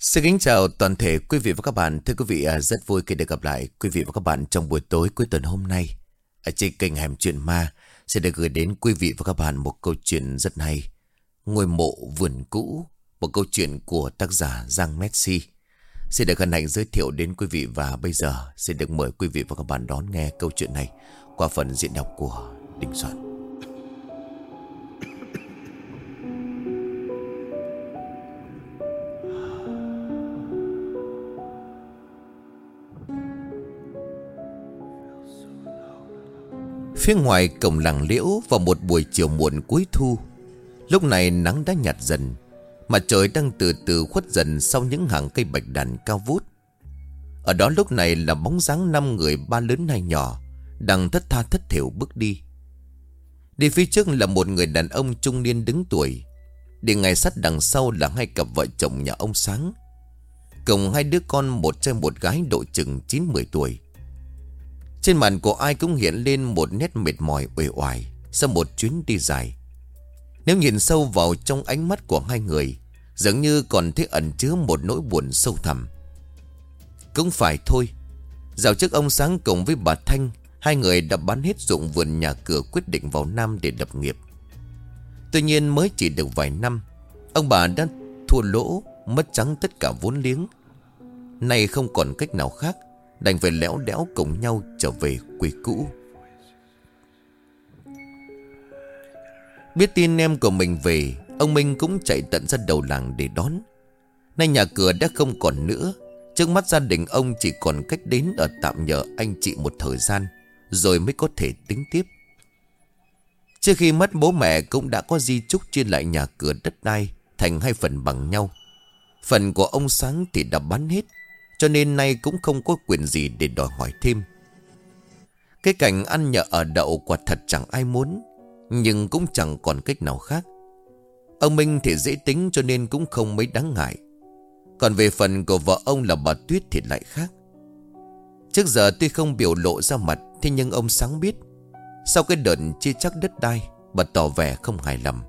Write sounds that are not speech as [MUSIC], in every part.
Xin kính chào toàn thể quý vị và các bạn. Thưa quý vị, à, rất vui khi được gặp lại quý vị và các bạn trong buổi tối cuối tuần hôm nay. Ở trên kênh Hẻm Chuyện Ma sẽ được gửi đến quý vị và các bạn một câu chuyện rất hay. Ngôi mộ vườn cũ, một câu chuyện của tác giả Giang Messi. Xin được hân hạnh giới thiệu đến quý vị và bây giờ xin được mời quý vị và các bạn đón nghe câu chuyện này qua phần diễn đọc của Đình Soạn. Phía ngoài cổng làng liễu vào một buổi chiều muộn cuối thu. Lúc này nắng đã nhạt dần Mặt trời đang từ từ khuất dần sau những hàng cây bạch đàn cao vút. Ở đó lúc này là bóng dáng năm người, ba lớn hai nhỏ, Đang thất tha thất thiểu bước đi. Đi phía trước là một người đàn ông trung niên đứng tuổi. Đi ngay sát đằng sau là hai cặp vợ chồng nhà ông Sáng. Cùng hai đứa con, một trai một gái độ chừng 9-10 tuổi trên mặt của ai cũng hiện lên một nét mệt mỏi, uể oải Sau một chuyến đi dài. Nếu nhìn sâu vào trong ánh mắt của hai người, Dường như còn thấy ẩn chứa một nỗi buồn sâu thẳm. Cũng phải thôi. Dạo trước ông Sáng cùng với bà Thanh, Hai người đã bán hết dụng vườn nhà cửa quyết định vào Nam để lập nghiệp. Tuy nhiên mới chỉ được vài năm, Ông bà đã thua lỗ, Mất trắng tất cả vốn liếng. Nay không còn cách nào khác Đành phải léo đéo cùng nhau trở về quê cũ. Biết tin em của mình về, Ông Minh cũng chạy tận ra đầu làng để đón. Nay nhà cửa đã không còn nữa. Trước mắt gia đình ông chỉ còn cách đến ở tạm nhờ anh chị một thời gian, Rồi mới có thể tính tiếp. Trước khi mất, bố mẹ cũng đã có di chúc chia lại nhà cửa đất đai Thành hai phần bằng nhau. Phần của ông Sáng thì đã bán hết cho nên nay cũng không có quyền gì để đòi hỏi thêm. Cái cảnh ăn nhờ ở đậu quả thật chẳng ai muốn, Nhưng cũng chẳng còn cách nào khác. Ông Minh thì dễ tính cho nên cũng không mấy đáng ngại. Còn về phần của vợ ông là bà Tuyết thì lại khác. Trước giờ tuy không biểu lộ ra mặt, Thế nhưng ông sáng biết. Sau cái đợt chia chắc đất đai, Bà tỏ vẻ không hài lòng.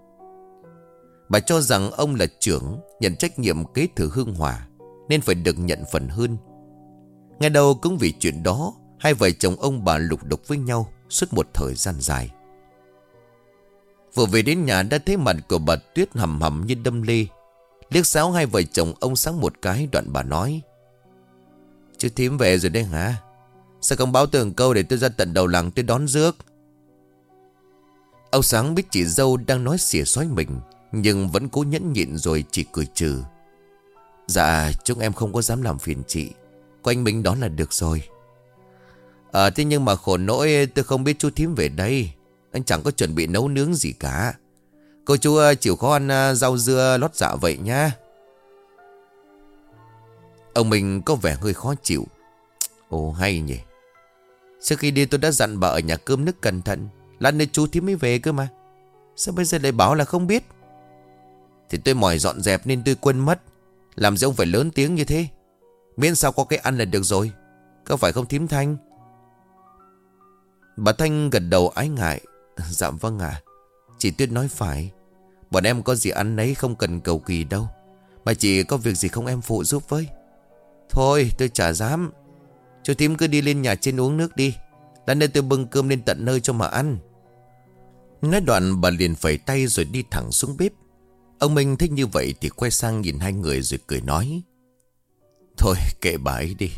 Bà cho rằng ông là trưởng, Nhận trách nhiệm kế thừa hương hòa nên phải được nhận phần hơn. Ngay đầu cũng vì chuyện đó, Hai vợ chồng ông bà lục đục với nhau Suốt một thời gian dài. Vừa về đến nhà đã thấy mặt của bà Tuyết hầm hầm như đâm lê. Liếc sáo hai vợ chồng ông sáng một cái đoạn bà nói Chứ thím về rồi đấy hả? Sao không báo tường câu để tôi ra tận đầu làng tôi đón rước? Ông sáng biết chị dâu đang nói xỉa xói mình, Nhưng vẫn cố nhẫn nhịn rồi chỉ cười trừ. Dạ chúng em không có dám làm phiền chị. Có anh Minh đó là được rồi. À thế nhưng mà khổ nỗi, tôi không biết chú thím về đây. Anh chẳng có chuẩn bị nấu nướng gì cả. Cô chú ờ, chịu khó ăn ờ, rau dưa, lót dạ vậy nhá. Ông mình có vẻ hơi khó chịu. Ồ, hay nhỉ. Trước khi đi tôi đã dặn bà ở nhà cơm nước cẩn thận. Lát nữa chú thím mới về cơ mà. Sao bây giờ lại bảo là không biết? Thì tôi mỏi dọn dẹp nên tôi quên mất làm gì ông phải lớn tiếng như thế? Miễn sao có cái ăn là được rồi. Có phải không thím Thanh? Bà Thanh gật đầu ái ngại. [LAUGHS] Dạ vâng ạ. Chị Tuyết nói phải. Bọn em có gì ăn nấy không cần cầu kỳ đâu. Mà chị có việc gì không em phụ giúp với? Thôi, tôi chả dám. Chú thím cứ đi lên nhà trên uống nước đi. Lát nơi tôi bưng cơm lên tận nơi cho mà ăn. Nói đoạn bà liền phẩy tay rồi đi thẳng xuống bếp. Ông Minh thích như vậy thì quay sang nhìn hai người rồi cười nói. Thôi kệ bà ấy đi.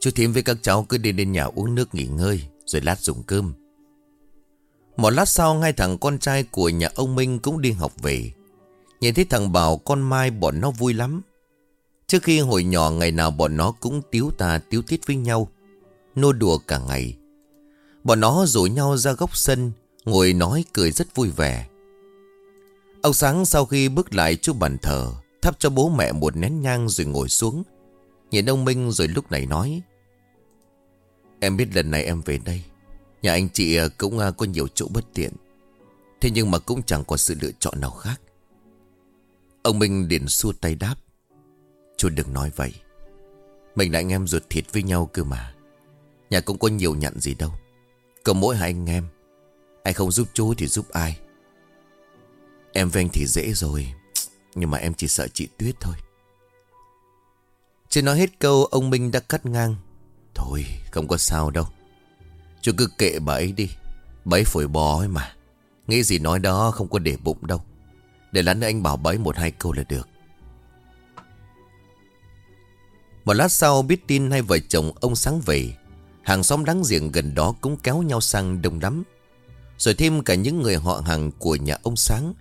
Chú Thím với các cháu cứ đi lên nhà uống nước nghỉ ngơi rồi lát dùng cơm. Một lát sau ngay thằng con trai của nhà ông Minh cũng đi học về. Nhìn thấy thằng Bảo con Mai bọn nó vui lắm. Trước khi hồi nhỏ ngày nào bọn nó cũng tiếu tà tiếu tiết với nhau. Nô đùa cả ngày. Bọn nó rủ nhau ra góc sân, ngồi nói cười rất vui vẻ. Ông Sáng sau khi bước lại chỗ bàn thờ, Thắp cho bố mẹ một nén nhang rồi ngồi xuống. Nhìn ông Minh rồi lúc này nói, Em biết lần này em về đây, Nhà anh chị à, cũng à, có nhiều chỗ bất tiện. Thế nhưng mà cũng chẳng có sự lựa chọn nào khác. Ông Minh liền xua tay đáp, Chú đừng nói vậy. Mình là anh em ruột thịt với nhau cơ mà. Nhà cũng có nhiều nhận gì đâu. Còn mỗi hai anh em. Ai không giúp chú thì giúp ai. Em với anh thì dễ rồi, Nhưng mà em chỉ sợ chị Tuyết thôi. Chưa nói hết câu ông Minh đã cắt ngang. Thôi, không có sao đâu. Chú cứ kệ bà ấy đi. Bà ấy phổi bò ấy mà. Nghĩ gì nói đó không có để bụng đâu. Để lát nữa anh bảo bà ấy một hai câu là được. Một lát sau, biết tin hai vợ chồng ông sáng về. Hàng xóm đáng giềng gần đó cũng kéo nhau sang đông lắm Rồi thêm cả những người họ hàng của nhà ông sáng.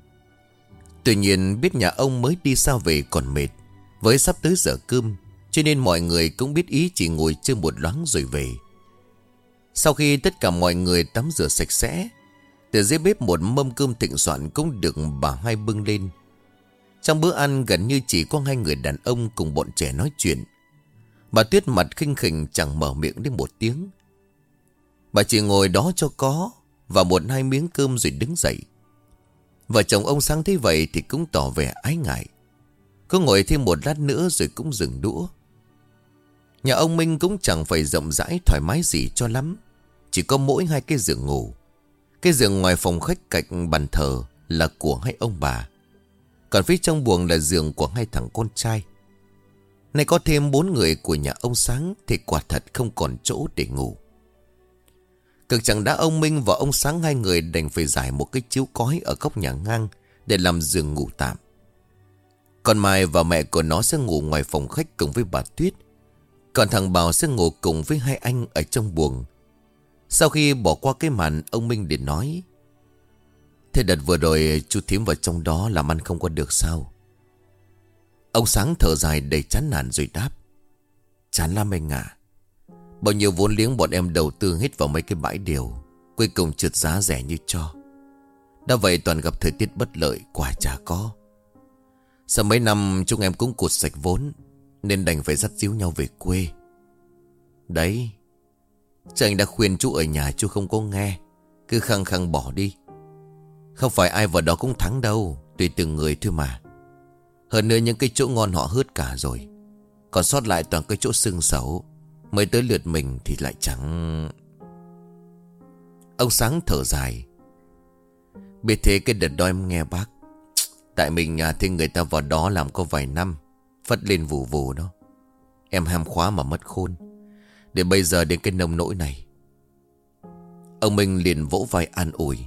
Tuy nhiên, biết nhà ông mới đi xa về còn mệt. Với sắp tới giờ cơm, Cho nên mọi người cũng biết ý chỉ ngồi chơi một loáng rồi về. Sau khi tất cả mọi người tắm rửa sạch sẽ, Từ dưới bếp một mâm cơm thịnh soạn cũng được bà hai bưng lên. Trong bữa ăn gần như chỉ có hai người đàn ông cùng bọn trẻ nói chuyện. Bà Tuyết mặt khinh khỉnh chẳng mở miệng đến một tiếng. Bà chỉ ngồi đó cho có Và một hai miếng cơm rồi đứng dậy. Vợ chồng ông sáng thấy vậy thì cũng tỏ vẻ ái ngại. Cứ ngồi thêm một lát nữa rồi cũng dừng đũa. Nhà ông Minh cũng chẳng phải rộng rãi, thoải mái gì cho lắm. Chỉ có mỗi hai cái giường ngủ. Cái giường ngoài phòng khách cạnh bàn thờ là của hai ông bà. Còn phía trong buồng là giường của hai thằng con trai. Nay có thêm bốn người của nhà ông Sáng Thì quả thật không còn chỗ để ngủ. Cực chẳng đã ông Minh và ông Sáng hai người đành phải giải một cái chiếu cói ở góc nhà ngang Để làm giường ngủ tạm. Còn Mai và mẹ của nó sẽ ngủ ngoài phòng khách cùng với bà Tuyết. Còn thằng Bảo sẽ ngủ cùng với hai anh ở trong buồng. Sau khi bỏ qua cái màn, ông Minh để nói, Thế đợt vừa rồi chú thím vào trong đó làm ăn không có được sao? Ông Sáng thở dài đầy chán nản rồi đáp, Chán lắm anh ạ. Bao nhiêu vốn liếng bọn em đầu tư hết vào mấy cái bãi điều, Cuối cùng trượt giá rẻ như cho. Đã vậy toàn gặp thời tiết bất lợi, Quả chả có. Sau mấy năm, chúng em cũng cụt sạch vốn, Nên đành phải dắt díu nhau về quê. Đấy Chứ anh đã khuyên chú ở nhà chú không có nghe, Cứ khăng khăng bỏ đi. Không phải ai vào đó cũng thắng đâu, Tùy từng người thôi mà. Hơn nữa những cái chỗ ngon họ hớt cả rồi. Còn sót lại toàn cái chỗ sưng xấu. Mới tới lượt mình thì lại chẳng. Ông Sáng thở dài. Biết thế cái đợt đó em nghe bác. Tại mình à, thì người ta vào đó làm có vài năm Phất lên vù vù đó. Em ham khóa mà mất khôn. Để bây giờ đến cái nông nỗi này. Ông Minh liền vỗ vai an ủi.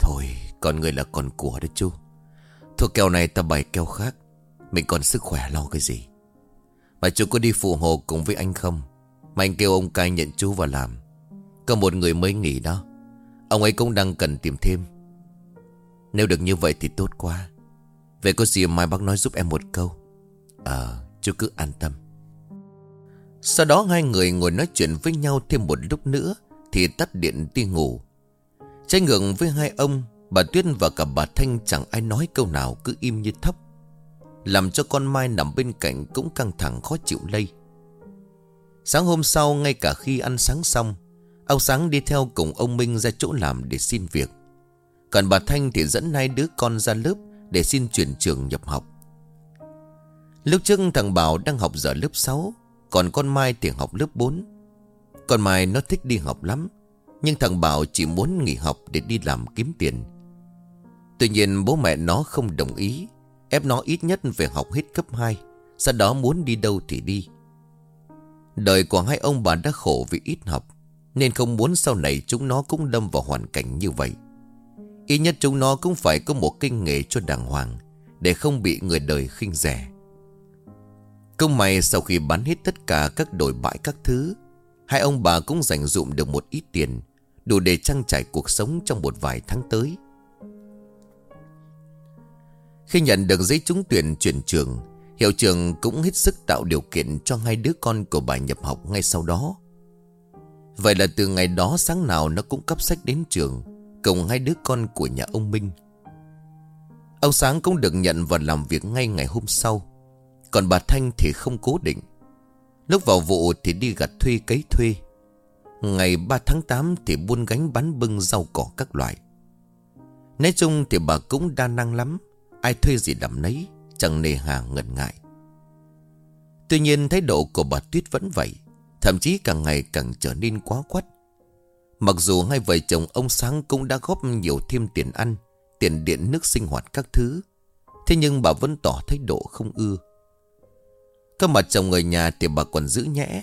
Thôi con người là con của đấy chú. Thuộc kèo này ta bày keo khác. Mình còn sức khỏe lo cái gì? Mà chú có đi phụ hộ cùng với anh không? Mà anh kêu ông cai nhận chú vào làm. Có một người mới nghỉ đó. Ông ấy cũng đang cần tìm thêm. Nếu được như vậy thì tốt quá. Vậy có gì mai bác nói giúp em một câu? Ờ chú cứ an tâm. Sau đó hai người ngồi nói chuyện với nhau thêm một lúc nữa Thì tắt điện đi ngủ. Trái ngược với hai ông, Bà Tuyết và cả bà Thanh chẳng ai nói câu nào cứ im như thấp làm cho con Mai nằm bên cạnh cũng căng thẳng khó chịu lây. Sáng hôm sau, ngay cả khi ăn sáng xong Ông Sáng đi theo cùng ông Minh ra chỗ làm để xin việc. Còn bà Thanh thì dẫn hai đứa con ra lớp Để xin chuyển trường nhập học. Lúc trước thằng Bảo đang học giờ lớp 6 Còn con Mai thì học lớp 4 Con Mai nó thích đi học lắm, Nhưng thằng Bảo chỉ muốn nghỉ học để đi làm kiếm tiền. Tuy nhiên bố mẹ nó không đồng ý Ép nó ít nhất về học hết cấp 2 Sau đó muốn đi đâu thì đi. Đời của hai ông bà đã khổ vì ít học, Nên không muốn sau này chúng nó cũng đâm vào hoàn cảnh như vậy. Ít nhất chúng nó cũng phải có một kinh nghề cho đàng hoàng, Để không bị người đời khinh rẻ. Công may sau khi bán hết tất cả các đổi bãi các thứ, Hai ông bà cũng dành dụm được một ít tiền, Đủ để trang trải cuộc sống trong một vài tháng tới khi nhận được giấy trúng tuyển chuyển trường, Hiệu trường cũng hết sức tạo điều kiện cho hai đứa con của bà nhập học ngay sau đó. Vậy là từ ngày đó sáng nào nó cũng cấp sách đến trường, Cùng hai đứa con của nhà ông Minh. Ông Sáng cũng được nhận và làm việc ngay ngày hôm sau, Còn bà Thanh thì không cố định. Lúc vào vụ thì đi gặt thuê cấy thuê. Ngày 3 tháng 8 thì buôn gánh bán bưng rau cỏ các loại. Nói chung thì bà cũng đa năng lắm. Ai thuê gì làm nấy, Chẳng nề hà ngần ngại. Tuy nhiên thái độ của bà Tuyết vẫn vậy, Thậm chí càng ngày càng trở nên quá quắt. Mặc dù hai vợ chồng ông Sáng cũng đã góp nhiều thêm tiền ăn, Tiền điện nước sinh hoạt các thứ, Thế nhưng bà vẫn tỏ thái độ không ưa. Các mặt chồng người nhà thì bà còn giữ nhẽ,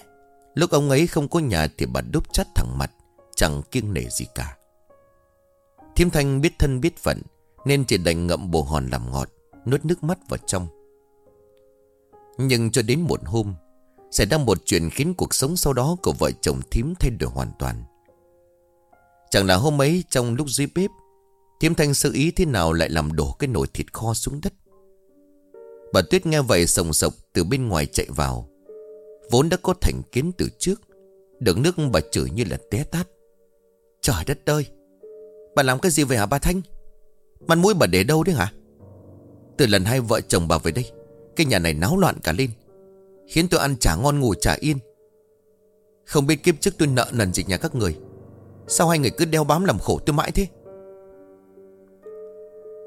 Lúc ông ấy không có nhà thì bà đúc chắt thẳng mặt, Chẳng kiêng nể gì cả. Thiêm Thanh biết thân biết phận nên chỉ đành ngậm bồ hòn làm ngọt, Nuốt nước mắt vào trong. Nhưng cho đến một hôm, Xảy ra một chuyện khiến cuộc sống sau đó Của vợ chồng thím thay đổi hoàn toàn. Chẳng là hôm ấy trong lúc dưới bếp Thiếm Thanh sơ ý thế nào lại làm đổ cái nồi thịt kho xuống đất. Bà Tuyết nghe vậy sồng sộc từ bên ngoài chạy vào. Vốn đã có thành kiến từ trước, Được nước bà chửi như là té tát. Trời đất ơi! Bà làm cái gì vậy hả bà Thanh? Mặt mũi bà để đâu đấy hả? Từ lần hai vợ chồng bà về đây, Cái nhà này náo loạn cả lên, Khiến tôi ăn chả ngon ngủ chả yên. Không biết kiếp trước tôi nợ nần gì nhà các người, Sao hai người cứ đeo bám làm khổ tôi mãi thế?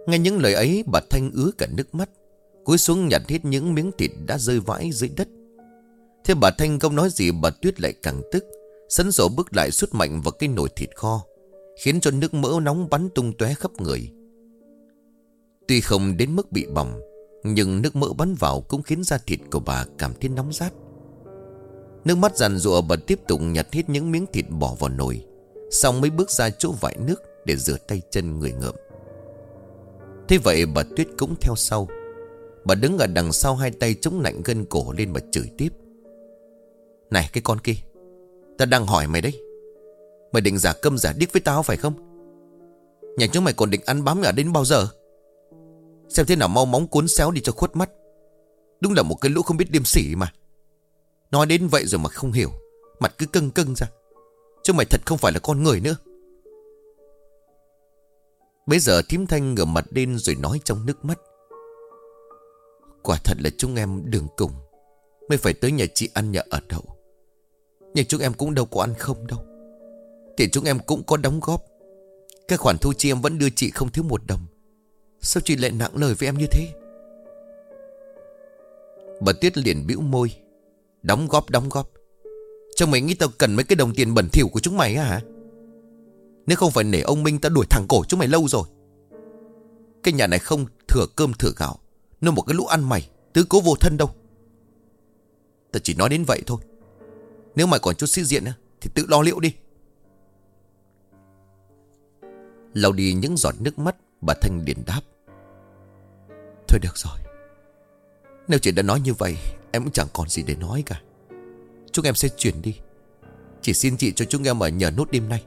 Nghe những lời ấy, bà Thanh ứa cả nước mắt, Cúi xuống nhặt hết những miếng thịt đã rơi vãi dưới đất. Thế bà Thanh không nói gì, bà Tuyết lại càng tức, Sấn sổ bước lại suốt mạnh vào cái nồi thịt kho, Khiến cho nước mỡ nóng bắn tung tóe khắp người. Tuy không đến mức bị bỏng, Nhưng nước mỡ bắn vào cũng khiến da thịt của bà cảm thấy nóng rát. Nước mắt giàn rụa bà tiếp tục nhặt hết những miếng thịt bỏ vào nồi, Xong mới bước ra chỗ vải nước để rửa tay chân người ngợm. Thế vậy bà Tuyết cũng theo sau. Bà đứng ở đằng sau hai tay chống lạnh gân cổ lên mà chửi tiếp. Này, cái con kia, Ta đang hỏi mày đấy. Mày định giả câm giả điếc với tao phải không? Nhà chúng mày còn định ăn bám ở đến bao giờ? Xem thế nào mau móng cuốn xéo đi cho khuất mắt. Đúng là một cái lũ không biết điêm sỉ mà. Nói đến vậy rồi mà không hiểu. Mặt cứ cưng cưng ra. Chứ mày thật không phải là con người nữa. Bây giờ thím thanh ngửa mặt lên rồi nói trong nước mắt. Quả thật là chúng em đường cùng. Mới phải tới nhà chị ăn nhà ở đậu. Nhưng chúng em cũng đâu có ăn không đâu. Thì chúng em cũng có đóng góp. Các khoản thu chi em vẫn đưa chị không thiếu một đồng. Sao chị lại nặng lời với em như thế? Bà Tuyết liền bĩu môi, Đóng góp đóng góp. Cho mày nghĩ tao cần mấy cái đồng tiền bẩn thỉu của chúng mày á hả? Nếu không phải nể ông Minh tao đuổi thẳng cổ chúng mày lâu rồi. Cái nhà này không thừa cơm thừa gạo, Nó một cái lũ ăn mày, Tứ cố vô thân đâu. Tao chỉ nói đến vậy thôi. Nếu mày còn chút sĩ diện Thì tự lo liệu đi. Lau đi những giọt nước mắt Bà Thanh liền đáp. Thôi được rồi. Nếu chị đã nói như vậy, Em cũng chẳng còn gì để nói cả. Chúng em sẽ chuyển đi. Chỉ xin chị cho chúng em ở nhờ nốt đêm nay.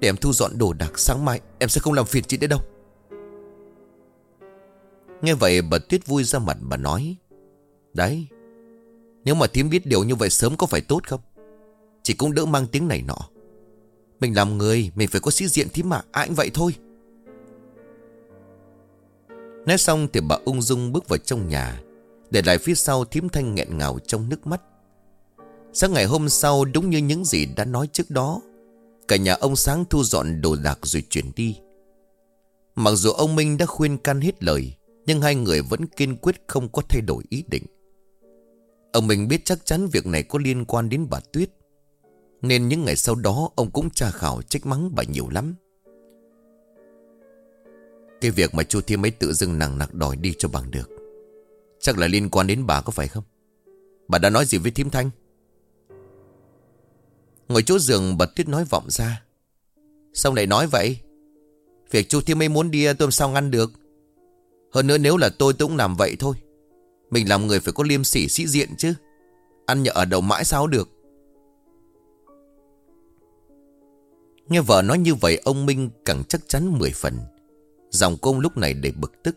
Để em thu dọn đồ đạc sáng mai, Em sẽ không làm phiền chị nữa đâu. Nghe vậy, bà Tuyết vui ra mặt bà nói, Đấy, Nếu mà thím biết điều như vậy sớm có phải tốt không? Chị cũng đỡ mang tiếng này nọ. Mình làm người, Mình phải có sĩ diện thím mà, Ai cũng vậy thôi. Nói xong thì bà ung dung bước vào trong nhà, Để lại phía sau thím thanh nghẹn ngào trong nước mắt. Sáng ngày hôm sau, đúng như những gì đã nói trước đó, Cả nhà ông Sáng thu dọn đồ đạc rồi chuyển đi. Mặc dù ông Minh đã khuyên can hết lời, Nhưng hai người vẫn kiên quyết không có thay đổi ý định. Ông Minh biết chắc chắn việc này có liên quan đến bà Tuyết, Nên những ngày sau đó ông cũng tra khảo trách mắng bà nhiều lắm cái việc mà chú Thiêm ấy tự dưng nặng nặc đòi đi cho bằng được. Chắc là liên quan đến bà có phải không? Bà đã nói gì với Thiêm Thanh? Ngồi chỗ giường Bật Tuyết nói vọng ra. Sao lại nói vậy? Việc chú Thiêm ấy muốn đi, tôi sao ngăn được? Hơn nữa nếu là tôi tôi cũng làm vậy thôi. Mình làm người phải có liêm sỉ sĩ diện chứ. Ăn nhở ở đầu mãi sao được? Nghe vợ nói như vậy, ông Minh càng chắc chắn mười phần. Dòng công lúc này để bực tức.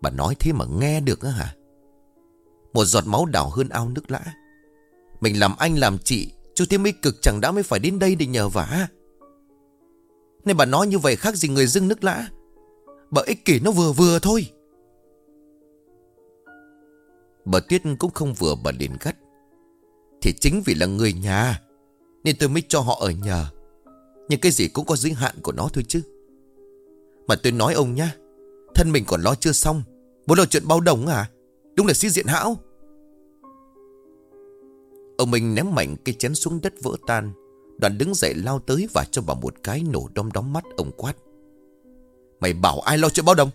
Bà nói thế mà nghe được á hả? Một giọt máu đảo hơn ao nước lã. Mình làm anh làm chị Chú Thiên Mỹ cực chẳng đã mới phải đến đây để nhờ vả. Nên bà nói như vậy khác gì người dưng nước lã. Bà ích kỷ nó vừa vừa thôi. Bà Tuyết cũng không vừa bà liền gắt. Thì chính vì là người nhà, Nên tôi mới cho họ ở nhờ. Nhưng cái gì cũng có giới hạn của nó thôi chứ mà tôi nói ông nhá, Thân mình còn lo chưa xong. Muốn lo chuyện bao đồng à? Đúng là sĩ diện hão. Ông Minh ném mạnh cây chén xuống đất vỡ tan. Đoàn đứng dậy lao tới và cho bà một cái nổ đom đóm mắt ông quát. Mày bảo ai lo chuyện bao đồng?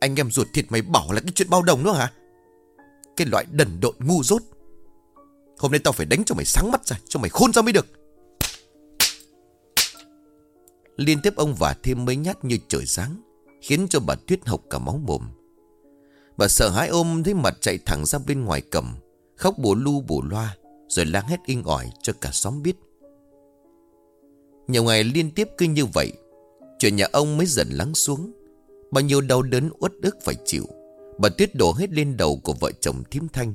Anh em ruột thịt mày bảo là cái chuyện bao đồng nữa hả? Cái loại đần độn ngu dốt. Hôm nay tao phải đánh cho mày sáng mắt ra, Cho mày khôn ra mới được. Liên tiếp ông vả thêm mấy nhát như trời sáng Khiến cho bà Tuyết học cả máu mồm. Bà sợ hãi ôm thấy mặt chạy thẳng ra bên ngoài cầm, Khóc bù lu bù loa, Rồi lang hét inh ỏi cho cả xóm biết. Nhiều ngày liên tiếp cứ như vậy, Chuyện nhà ông mới dần lắng xuống. Bao nhiêu đau đớn uất ức phải chịu, Bà Tuyết đổ hết lên đầu của vợ chồng Thím Thanh.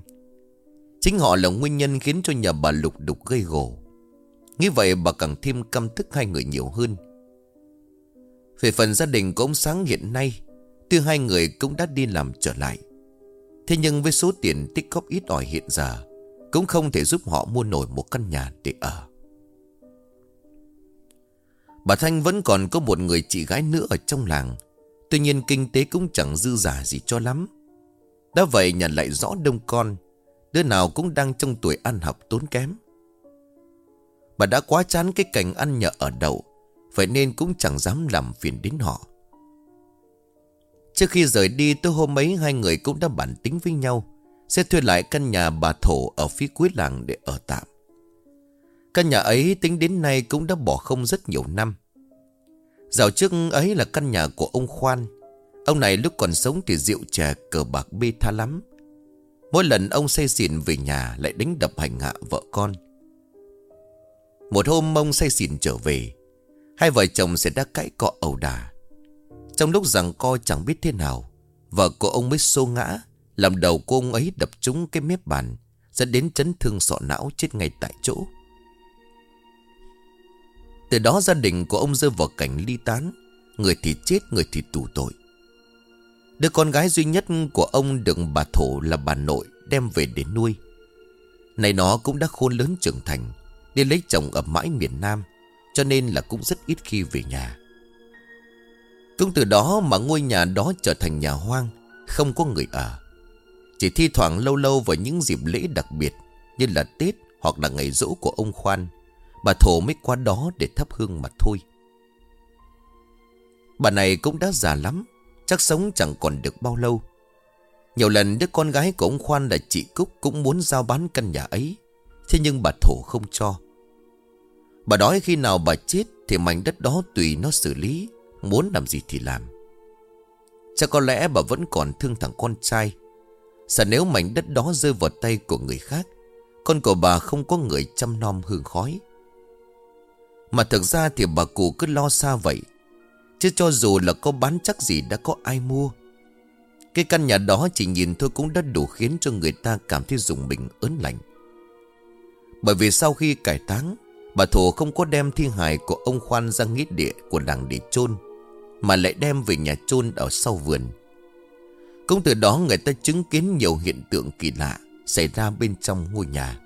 Chính họ là nguyên nhân khiến cho nhà bà lục đục gây gổ. Như vậy bà càng thêm căm thức hai người nhiều hơn. Về phần gia đình của ông Sáng hiện nay Tuy hai người cũng đã đi làm trở lại. Thế nhưng với số tiền tích góp ít ỏi hiện giờ, Cũng không thể giúp họ mua nổi một căn nhà để ở. Bà Thanh vẫn còn có một người chị gái nữa ở trong làng, Tuy nhiên kinh tế cũng chẳng dư giả gì cho lắm. Đã vậy nhận lại rõ đông con, Đứa nào cũng đang trong tuổi ăn học tốn kém. Bà đã quá chán cái cảnh ăn nhờ ở đậu Vậy nên cũng chẳng dám làm phiền đến họ. Trước khi rời đi tôi hôm ấy, Hai người cũng đã bản tính với nhau, Sẽ thuê lại căn nhà bà thổ Ở phía cuối làng để ở tạm. Căn nhà ấy tính đến nay Cũng đã bỏ không rất nhiều năm. Dạo trước ấy là căn nhà của ông Khoan. Ông này lúc còn sống thì rượu chè, cờ bạc, bê tha lắm. Mỗi lần ông say xỉn về nhà lại đánh đập hành hạ vợ con. Một hôm ông say xỉn trở về Hai vợ chồng sẽ đã cãi cọ ẩu đà Trong lúc rằng co chẳng biết thế nào Vợ của ông mới xô ngã Làm đầu cô ông ấy đập trúng cái mép bàn Dẫn đến chấn thương sọ não chết ngay tại chỗ. Từ đó gia đình của ông rơi vào cảnh ly tán Người thì chết người thì tù tội. Đứa con gái duy nhất của ông được bà Thổ là bà nội đem về để nuôi. Này nó cũng đã khôn lớn trưởng thành, đi lấy chồng ở mãi miền Nam, cho nên là cũng rất ít khi về nhà. Cũng từ đó mà ngôi nhà đó trở thành nhà hoang, không có người ở. Chỉ thi thoảng lâu lâu vào những dịp lễ đặc biệt như là Tết hoặc là ngày rỗ của ông Khoan, bà Thổ mới qua đó để thắp hương mà thôi. Bà này cũng đã già lắm, Chắc sống chẳng còn được bao lâu Nhiều lần đứa con gái của ông Khoan là chị Cúc Cũng muốn giao bán căn nhà ấy Thế nhưng bà Thổ không cho Bà nói khi nào bà chết Thì mảnh đất đó tùy nó xử lý, Muốn làm gì thì làm. Chắc có lẽ bà vẫn còn thương thằng con trai. Sợ nếu mảnh đất đó rơi vào tay của người khác, Con của bà không có người chăm nom hương khói. Mà thực ra thì bà cụ cứ lo xa vậy, Chứ cho dù là có bán chắc gì đã có ai mua. Cái căn nhà đó chỉ nhìn thôi cũng đã đủ khiến cho người ta cảm thấy dùng mình, ớn lạnh. Bởi vì sau khi cải táng Bà Thổ không có đem thi hài của ông Khoan ra nghĩa địa của làng để chôn, Mà lại đem về nhà chôn ở sau vườn. Cũng từ đó người ta chứng kiến nhiều hiện tượng kỳ lạ Xảy ra bên trong ngôi nhà.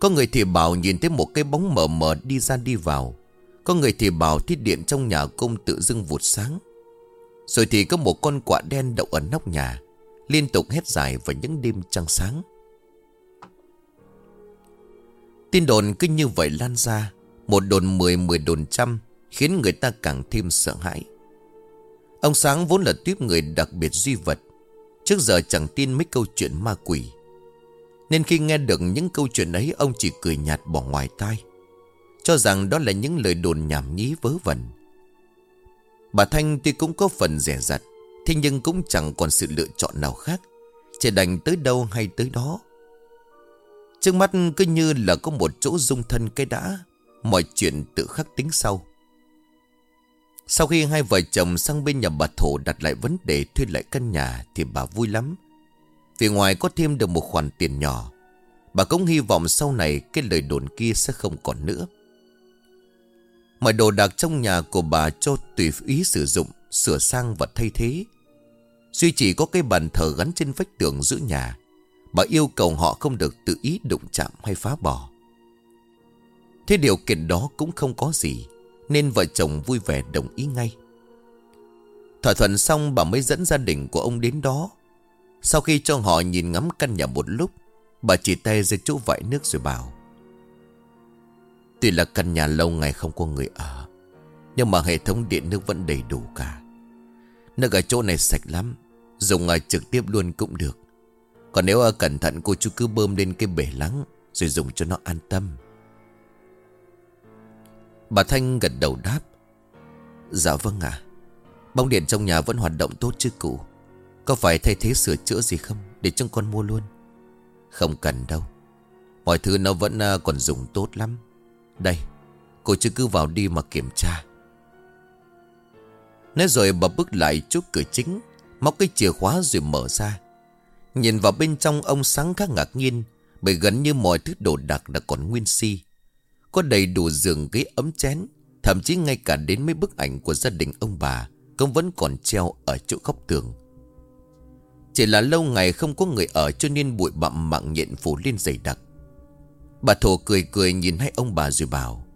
Có người thì bảo nhìn thấy một cái bóng mờ mờ đi ra đi vào. Có người thì bảo thiết điện trong nhà công tự dưng vụt sáng. Rồi thì có một con quạ đen đậu ở nóc nhà, Liên tục hét dài vào những đêm trăng sáng. Tin đồn cứ như vậy lan ra, Một đồn mười mười đồn trăm, Khiến người ta càng thêm sợ hãi. Ông Sáng vốn là tuyếp người đặc biệt duy vật, Trước giờ chẳng tin mấy câu chuyện ma quỷ. Nên khi nghe được những câu chuyện ấy, Ông chỉ cười nhạt bỏ ngoài tai, cho rằng đó là những lời đồn nhảm nhí vớ vẩn. Bà Thanh tuy cũng có phần rẻ rặt, Thế nhưng cũng chẳng còn sự lựa chọn nào khác, Chỉ đành tới đâu hay tới đó. Trước mắt cứ như là có một chỗ dung thân cái đã, Mọi chuyện tự khắc tính sau. Sau khi hai vợ chồng sang bên nhà bà Thổ đặt lại vấn đề thuê lại căn nhà Thì bà vui lắm. Vì ngoài có thêm được một khoản tiền nhỏ, Bà cũng hy vọng sau này cái lời đồn kia sẽ không còn nữa. Mọi đồ đạc trong nhà của bà cho tùy ý sử dụng, Sửa sang và thay thế. Duy chỉ có cái bàn thờ gắn trên vách tường giữa nhà. Bà yêu cầu họ không được tự ý đụng chạm hay phá bỏ Thế điều kiện đó cũng không có gì, Nên vợ chồng vui vẻ đồng ý ngay. Thỏa thuận xong, bà mới dẫn gia đình của ông đến đó. Sau khi cho họ nhìn ngắm căn nhà một lúc, Bà chỉ tay ra chỗ vải nước rồi bảo, Tuy là căn nhà lâu ngày không có người ở, Nhưng mà hệ thống điện nước vẫn đầy đủ cả. Nước ở chỗ này sạch lắm, Dùng ở trực tiếp luôn cũng được. Còn nếu cẩn thận cô chú cứ bơm lên cái bể lắng Rồi dùng cho nó an tâm. Bà Thanh gật đầu đáp Dạ vâng ạ. Bóng điện trong nhà vẫn hoạt động tốt chứ cụ. Có phải thay thế sửa chữa gì không? Để cho con mua luôn. Không cần đâu. Mọi thứ nó vẫn à, còn dùng tốt lắm. Đây Cô chứ cứ vào đi mà kiểm tra. Nói rồi bà bước lại trước cửa chính Móc cái chìa khóa rồi mở ra. Nhìn vào bên trong, ông sáng khá ngạc nhiên, Bởi gần như mọi thứ đồ đạc đã còn nguyên si. Có đầy đủ giường ghế ấm chén, Thậm chí ngay cả đến mấy bức ảnh của gia đình ông bà, Cũng vẫn còn treo ở chỗ góc tường. Chỉ là lâu ngày không có người ở cho nên bụi bặm mạng nhện phủ lên dày đặc. Bà thổ cười cười nhìn hai ông bà rồi bảo,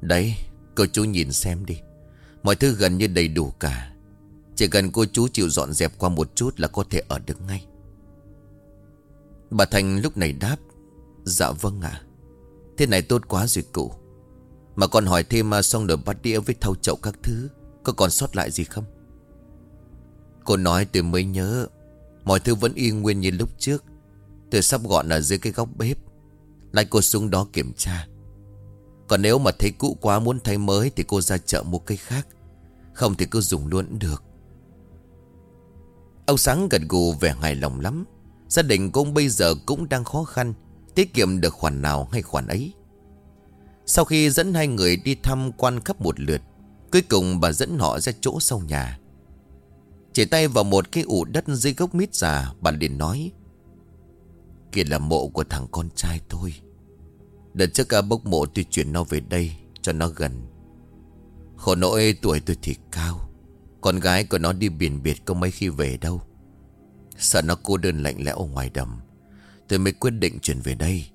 Đấy, cô chú nhìn xem đi. Mọi thứ gần như đầy đủ cả. Chỉ cần cô chú chịu dọn dẹp qua một chút là có thể ở được ngay. Bà Thành lúc này đáp Dạ vâng ạ. Thế này tốt quá rồi cụ. Mà còn hỏi thêm mà xong rồi bắt đĩa với thau chậu các thứ, Có còn sót lại gì không? Cô nói, tôi mới nhớ, Mọi thứ vẫn y nguyên như lúc trước. Tôi sắp gọn ở dưới cái góc bếp. Lại cô xuống đó kiểm tra. Còn nếu mà thấy cũ quá muốn thay mới Thì cô ra chợ mua cái khác. Không thì cứ dùng luôn được. Ông Sáng gật gù vẻ hài lòng lắm. Gia đình của ông bây giờ cũng đang khó khăn, Tiết kiệm được khoản nào hay khoản ấy. Sau khi dẫn hai người đi thăm quan khắp một lượt, Cuối cùng bà dẫn họ ra chỗ sau nhà. Chỉ tay vào một cái ụ đất dưới gốc mít già, Bà liền nói, Kia là mộ của thằng con trai tôi. Đợt trước cả bốc mộ tôi chuyển nó về đây, Cho nó gần. Khổ nỗi tuổi tôi thì cao con gái của nó đi biển biệt có mấy khi về đâu. Sợ nó cô đơn lạnh lẽo ngoài đầm. Tôi mới quyết định chuyển về đây.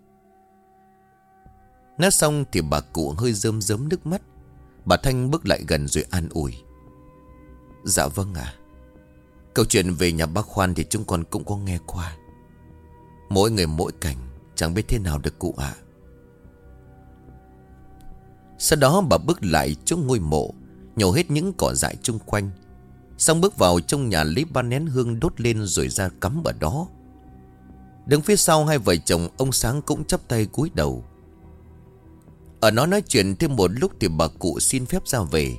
Nói xong thì bà cụ hơi rơm rớm nước mắt. Bà Thanh bước lại gần rồi an ủi. Dạ vâng ạ. Câu chuyện về nhà bác Khoan thì chúng con cũng có nghe qua. Mỗi người mỗi cảnh, Chẳng biết thế nào được cụ ạ. Sau đó bà bước lại chỗ ngôi mộ. Nhổ hết những cỏ dại chung quanh. Xong bước vào trong nhà lấy ba nén hương đốt lên rồi ra cắm ở đó. Đứng phía sau hai vợ chồng, ông Sáng cũng chắp tay cúi đầu. Ở nó nói chuyện thêm một lúc thì bà cụ xin phép ra về.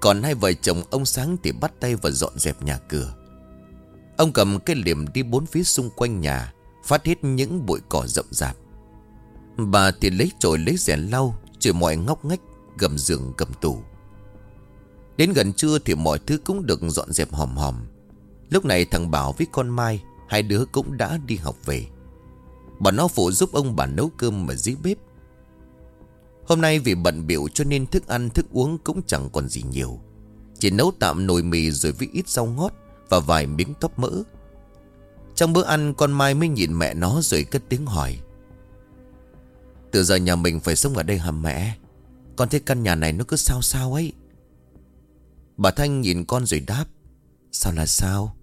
Còn hai vợ chồng, ông Sáng thì bắt tay vào dọn dẹp nhà cửa. Ông cầm cái liềm đi bốn phía xung quanh nhà, Phát hết những bụi cỏ rậm rạp. Bà thì lấy chổi lấy rẻ lau, Chửi mọi ngóc ngách, Gầm giường gầm tủ Đến gần trưa thì mọi thứ cũng được dọn dẹp hòm hòm. Lúc này thằng Bảo với con Mai, Hai đứa cũng đã đi học về. Bọn nó phụ giúp ông bà nấu cơm ở dưới bếp. Hôm nay vì bận biểu cho nên thức ăn, thức uống cũng chẳng còn gì nhiều. Chỉ nấu tạm nồi mì rồi với ít rau ngót Và vài miếng tóc mỡ. Trong bữa ăn, con Mai mới nhìn mẹ nó rồi cất tiếng hỏi. Từ giờ nhà mình phải sống ở đây hả mẹ? Con thấy căn nhà này nó cứ sao sao ấy. Bà Thanh nhìn con rồi đáp, Sao là sao?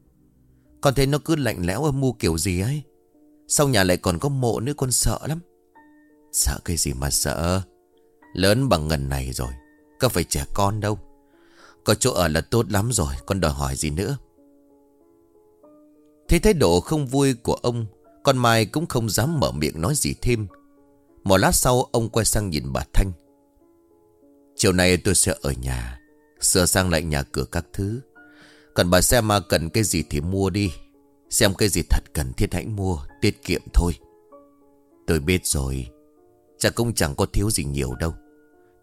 Con thấy nó cứ lạnh lẽo âm mưu kiểu gì ấy. Sau nhà lại còn có mộ nữa, con sợ lắm. Sợ cái gì mà sợ? Lớn bằng ngần này rồi, Có phải trẻ con đâu. Có chỗ ở là tốt lắm rồi, Con đòi hỏi gì nữa? Thấy thái độ không vui của ông, Con Mai cũng không dám mở miệng nói gì thêm. Một lát sau, ông quay sang nhìn bà Thanh. Chiều nay tôi sẽ ở nhà Sửa sang lại nhà cửa các thứ. Còn bà xem mà cần cái gì thì mua đi. Xem cái gì thật cần thiết hãy mua, Tiết kiệm thôi. Tôi biết rồi. Chắc cũng chẳng có thiếu gì nhiều đâu.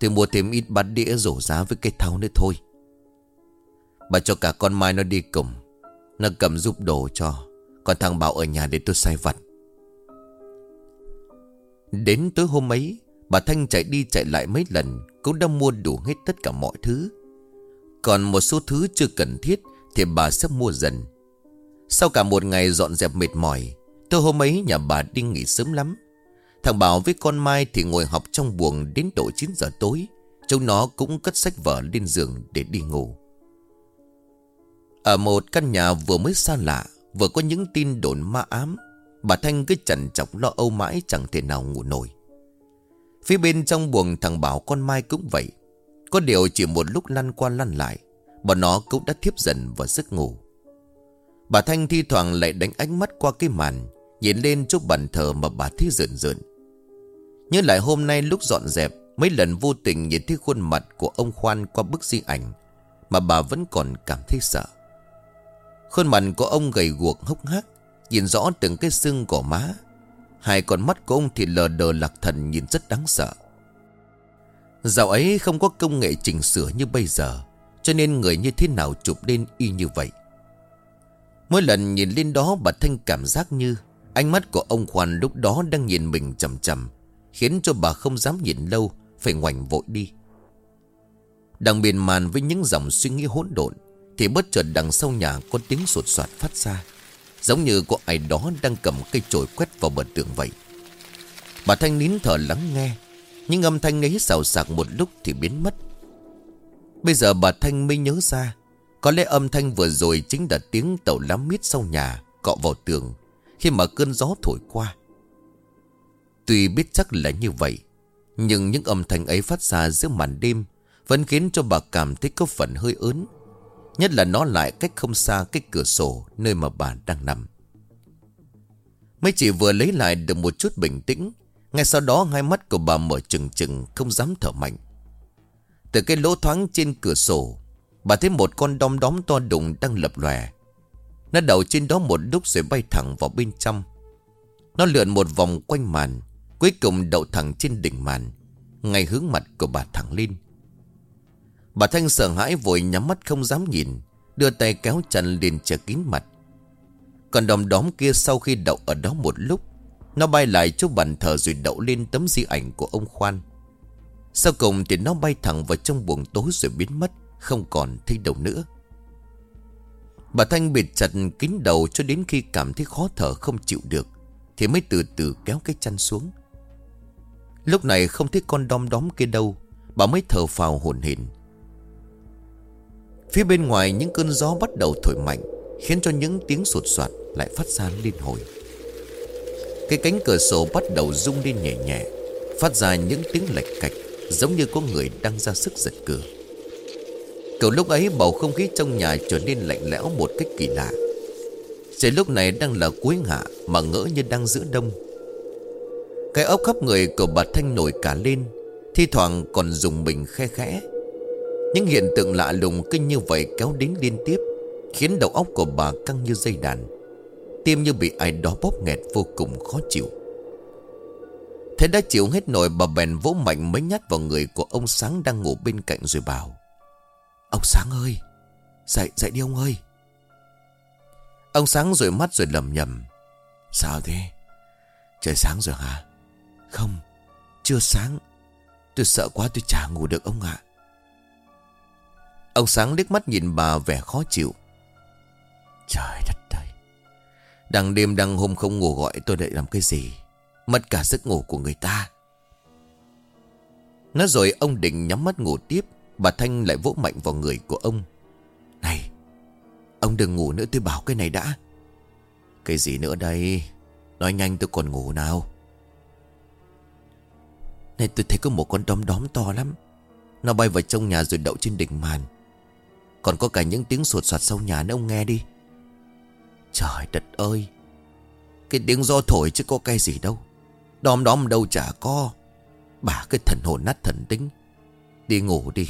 Tôi mua thêm ít bát đĩa rổ giá với cây tháo nữa thôi. Bà cho cả con Mai nó đi cùng. Nó cầm giúp đồ cho. Còn thằng Bảo ở nhà để tôi sai vặt. Đến tối hôm ấy, Bà Thanh chạy đi chạy lại mấy lần, Cũng đã mua đủ hết tất cả mọi thứ còn một số thứ chưa cần thiết Thì bà sẽ mua dần. Sau cả một ngày dọn dẹp mệt mỏi Tôi hôm ấy nhà bà đi nghỉ sớm lắm. Thằng Bảo với con Mai thì ngồi học trong buồng đến độ 9 giờ tối. Chúng nó cũng cất sách vở lên giường để đi ngủ. Ở một căn nhà vừa mới xa lạ, Vừa có những tin đồn ma ám, Bà Thanh cứ chằn chọc lo âu mãi chẳng thể nào ngủ nổi. Phía bên trong buồng thằng Bảo con Mai cũng vậy có điều chỉ một lúc lăn qua lăn lại, Bọn nó cũng đã thiếp dần vào giấc ngủ. Bà Thanh thi thoảng lại đánh ánh mắt qua cái màn, Nhìn lên chỗ bàn thờ mà bà thấy rợn rợn. Nhớ lại hôm nay lúc dọn dẹp, Mấy lần vô tình nhìn thấy khuôn mặt của ông Khoan qua bức di ảnh, Mà bà vẫn còn cảm thấy sợ. Khuôn mặt của ông gầy guộc hốc hác, Nhìn rõ từng cái xương gò má. Hai con mắt của ông thì lờ đờ lạc thần, nhìn rất đáng sợ. Dạo ấy không có công nghệ chỉnh sửa như bây giờ, Cho nên người như thế nào chụp lên y như vậy. Mỗi lần nhìn lên đó, bà Thanh cảm giác như Ánh mắt của ông Khoan lúc đó đang nhìn mình chầm chầm Khiến cho bà không dám nhìn lâu, Phải ngoảnh vội đi. Đang miền màn với những dòng suy nghĩ hỗn độn, Thì bất chợt đằng sau nhà có tiếng sột soạt phát ra, Giống như có ai đó đang cầm cây chổi quét vào bờ tường vậy. Bà Thanh nín thở lắng nghe những âm thanh ấy xào xạc một lúc thì biến mất. Bây giờ bà Thanh mới nhớ ra, Có lẽ âm thanh vừa rồi chính là tiếng tàu lắm mít sau nhà, Cọ vào tường, Khi mà cơn gió thổi qua. Tuy biết chắc là như vậy, Nhưng những âm thanh ấy phát ra giữa màn đêm Vẫn khiến cho bà cảm thấy có phần hơi ớn, Nhất là nó lại cách không xa cái cửa sổ Nơi mà bà đang nằm. Mấy chị vừa lấy lại được một chút bình tĩnh ngay sau đó hai mắt của bà mở trừng trừng, Không dám thở mạnh. Từ cái lỗ thoáng trên cửa sổ, Bà thấy một con đom đóm to đùng đang lập lòe. Nó đầu trên đó một lúc rồi bay thẳng vào bên trong. Nó lượn một vòng quanh màn, Cuối cùng đậu thẳng trên đỉnh màn, Ngay hướng mặt của bà thẳng lên. Bà Thanh sợ hãi vội nhắm mắt không dám nhìn, Đưa tay kéo chăn lên che kín mặt. Còn đom đóm kia sau khi đậu ở đó một lúc nó bay lại chỗ bàn thờ rồi đậu lên tấm di ảnh của ông Khoan. Sau cùng thì nó bay thẳng vào trong buồng tối rồi biến mất, Không còn thấy đâu nữa. Bà Thanh bịt chặt kín đầu cho đến khi cảm thấy khó thở không chịu được, Thì mới từ từ kéo cái chăn xuống. Lúc này không thấy con đom đóm kia đâu, Bà mới thở phào hồn hển. Phía bên ngoài những cơn gió bắt đầu thổi mạnh, Khiến cho những tiếng sột soạt lại phát ra liên hồi. Cái cánh cửa sổ bắt đầu rung lên nhẹ nhẹ, Phát ra những tiếng lệch cạch Giống như có người đang ra sức giật cửa Cậu lúc ấy bầu không khí trong nhà trở nên lạnh lẽo một cách kỳ lạ. Trời lúc này đang là cuối hạ Mà ngỡ như đang giữa đông. Cái ốc khắp người của bà Thanh nổi cả lên, Thi thoảng còn dùng mình khe khẽ. Những hiện tượng lạ lùng kinh như vậy kéo đến liên tiếp, Khiến đầu óc của bà căng như dây đàn. Tim như bị ai đó bóp nghẹt vô cùng khó chịu. Thế đã chịu hết nổi bà bèn vỗ mạnh mấy nhát vào người của ông Sáng đang ngủ bên cạnh rồi bảo, Ông Sáng ơi, Dậy dậy đi ông ơi. Ông Sáng rồi mắt rồi lầm nhầm, Sao thế? Trời sáng rồi hả? Không, Chưa sáng. Tôi sợ quá tôi chả ngủ được ông ạ. Ông Sáng liếc mắt nhìn bà vẻ khó chịu. Trời đất ơi Đằng đêm đằng hôm không ngủ gọi tôi lại làm cái gì? Mất cả giấc ngủ của người ta. Nói rồi ông định nhắm mắt ngủ tiếp, Bà Thanh lại vỗ mạnh vào người của ông. Này, Ông đừng ngủ nữa, tôi bảo cái này đã. Cái gì nữa đây? Nói nhanh tôi còn ngủ nào. Này, tôi thấy có một con đom đóm to lắm. Nó bay vào trong nhà rồi đậu trên đỉnh màn. Còn có cả những tiếng sột soạt sau nhà nữa, ông nghe đi. Trời đất ơi. Cái tiếng gió thổi chứ có cái gì đâu. Đom đóm đâu chả có. Bà cái thần hồn nát thần tính. Đi ngủ đi.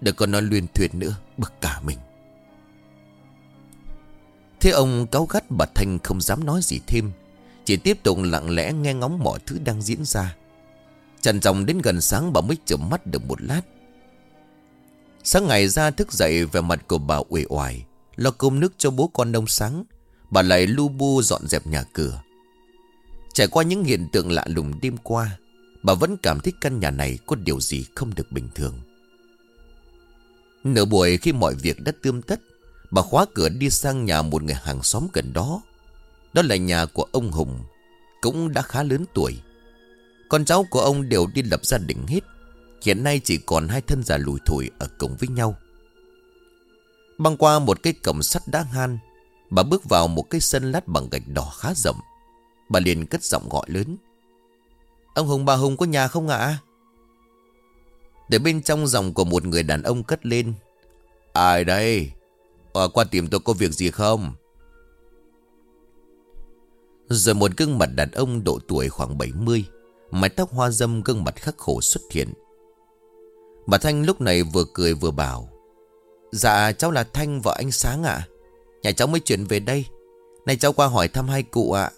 Đừng còn nói luyên thuyền nữa. Bực cả mình. Thế ông cáo gắt bà Thanh không dám nói gì thêm. Chỉ tiếp tục lặng lẽ nghe ngóng mọi thứ đang diễn ra. Trần dòng đến gần sáng bà mới chớm mắt được một lát. Sáng ngày ra thức dậy về mặt của bà uể oải, Lo cơm nước cho bố con đông sáng. Bà lại lu bu dọn dẹp nhà cửa. Trải qua những hiện tượng lạ lùng đêm qua, Bà vẫn cảm thấy căn nhà này có điều gì không được bình thường. Nửa buổi khi mọi việc đã tươm tất, Bà khóa cửa đi sang nhà một người hàng xóm gần đó. Đó là nhà của ông Hùng, Cũng đã khá lớn tuổi. Con cháu của ông đều đi lập gia đình hết, Hiện nay chỉ còn hai thân già lùi thủi ở cổng với nhau. Băng qua một cái cổng sắt đá han Bà bước vào một cái sân lát bằng gạch đỏ khá rộng Bà liền cất giọng gọi lớn Ông Hùng bà Hùng có nhà không ạ? Để bên trong dòng của một người đàn ông cất lên Ai đây? À, qua tìm tôi có việc gì không? Rồi một gương mặt đàn ông độ tuổi khoảng 70 Mái tóc hoa dâm gương mặt khắc khổ xuất hiện Bà Thanh lúc này vừa cười vừa bảo Dạ cháu là Thanh vợ anh Sáng ạ Nhà cháu mới chuyển về đây. Này cháu qua hỏi thăm hai cụ ạ.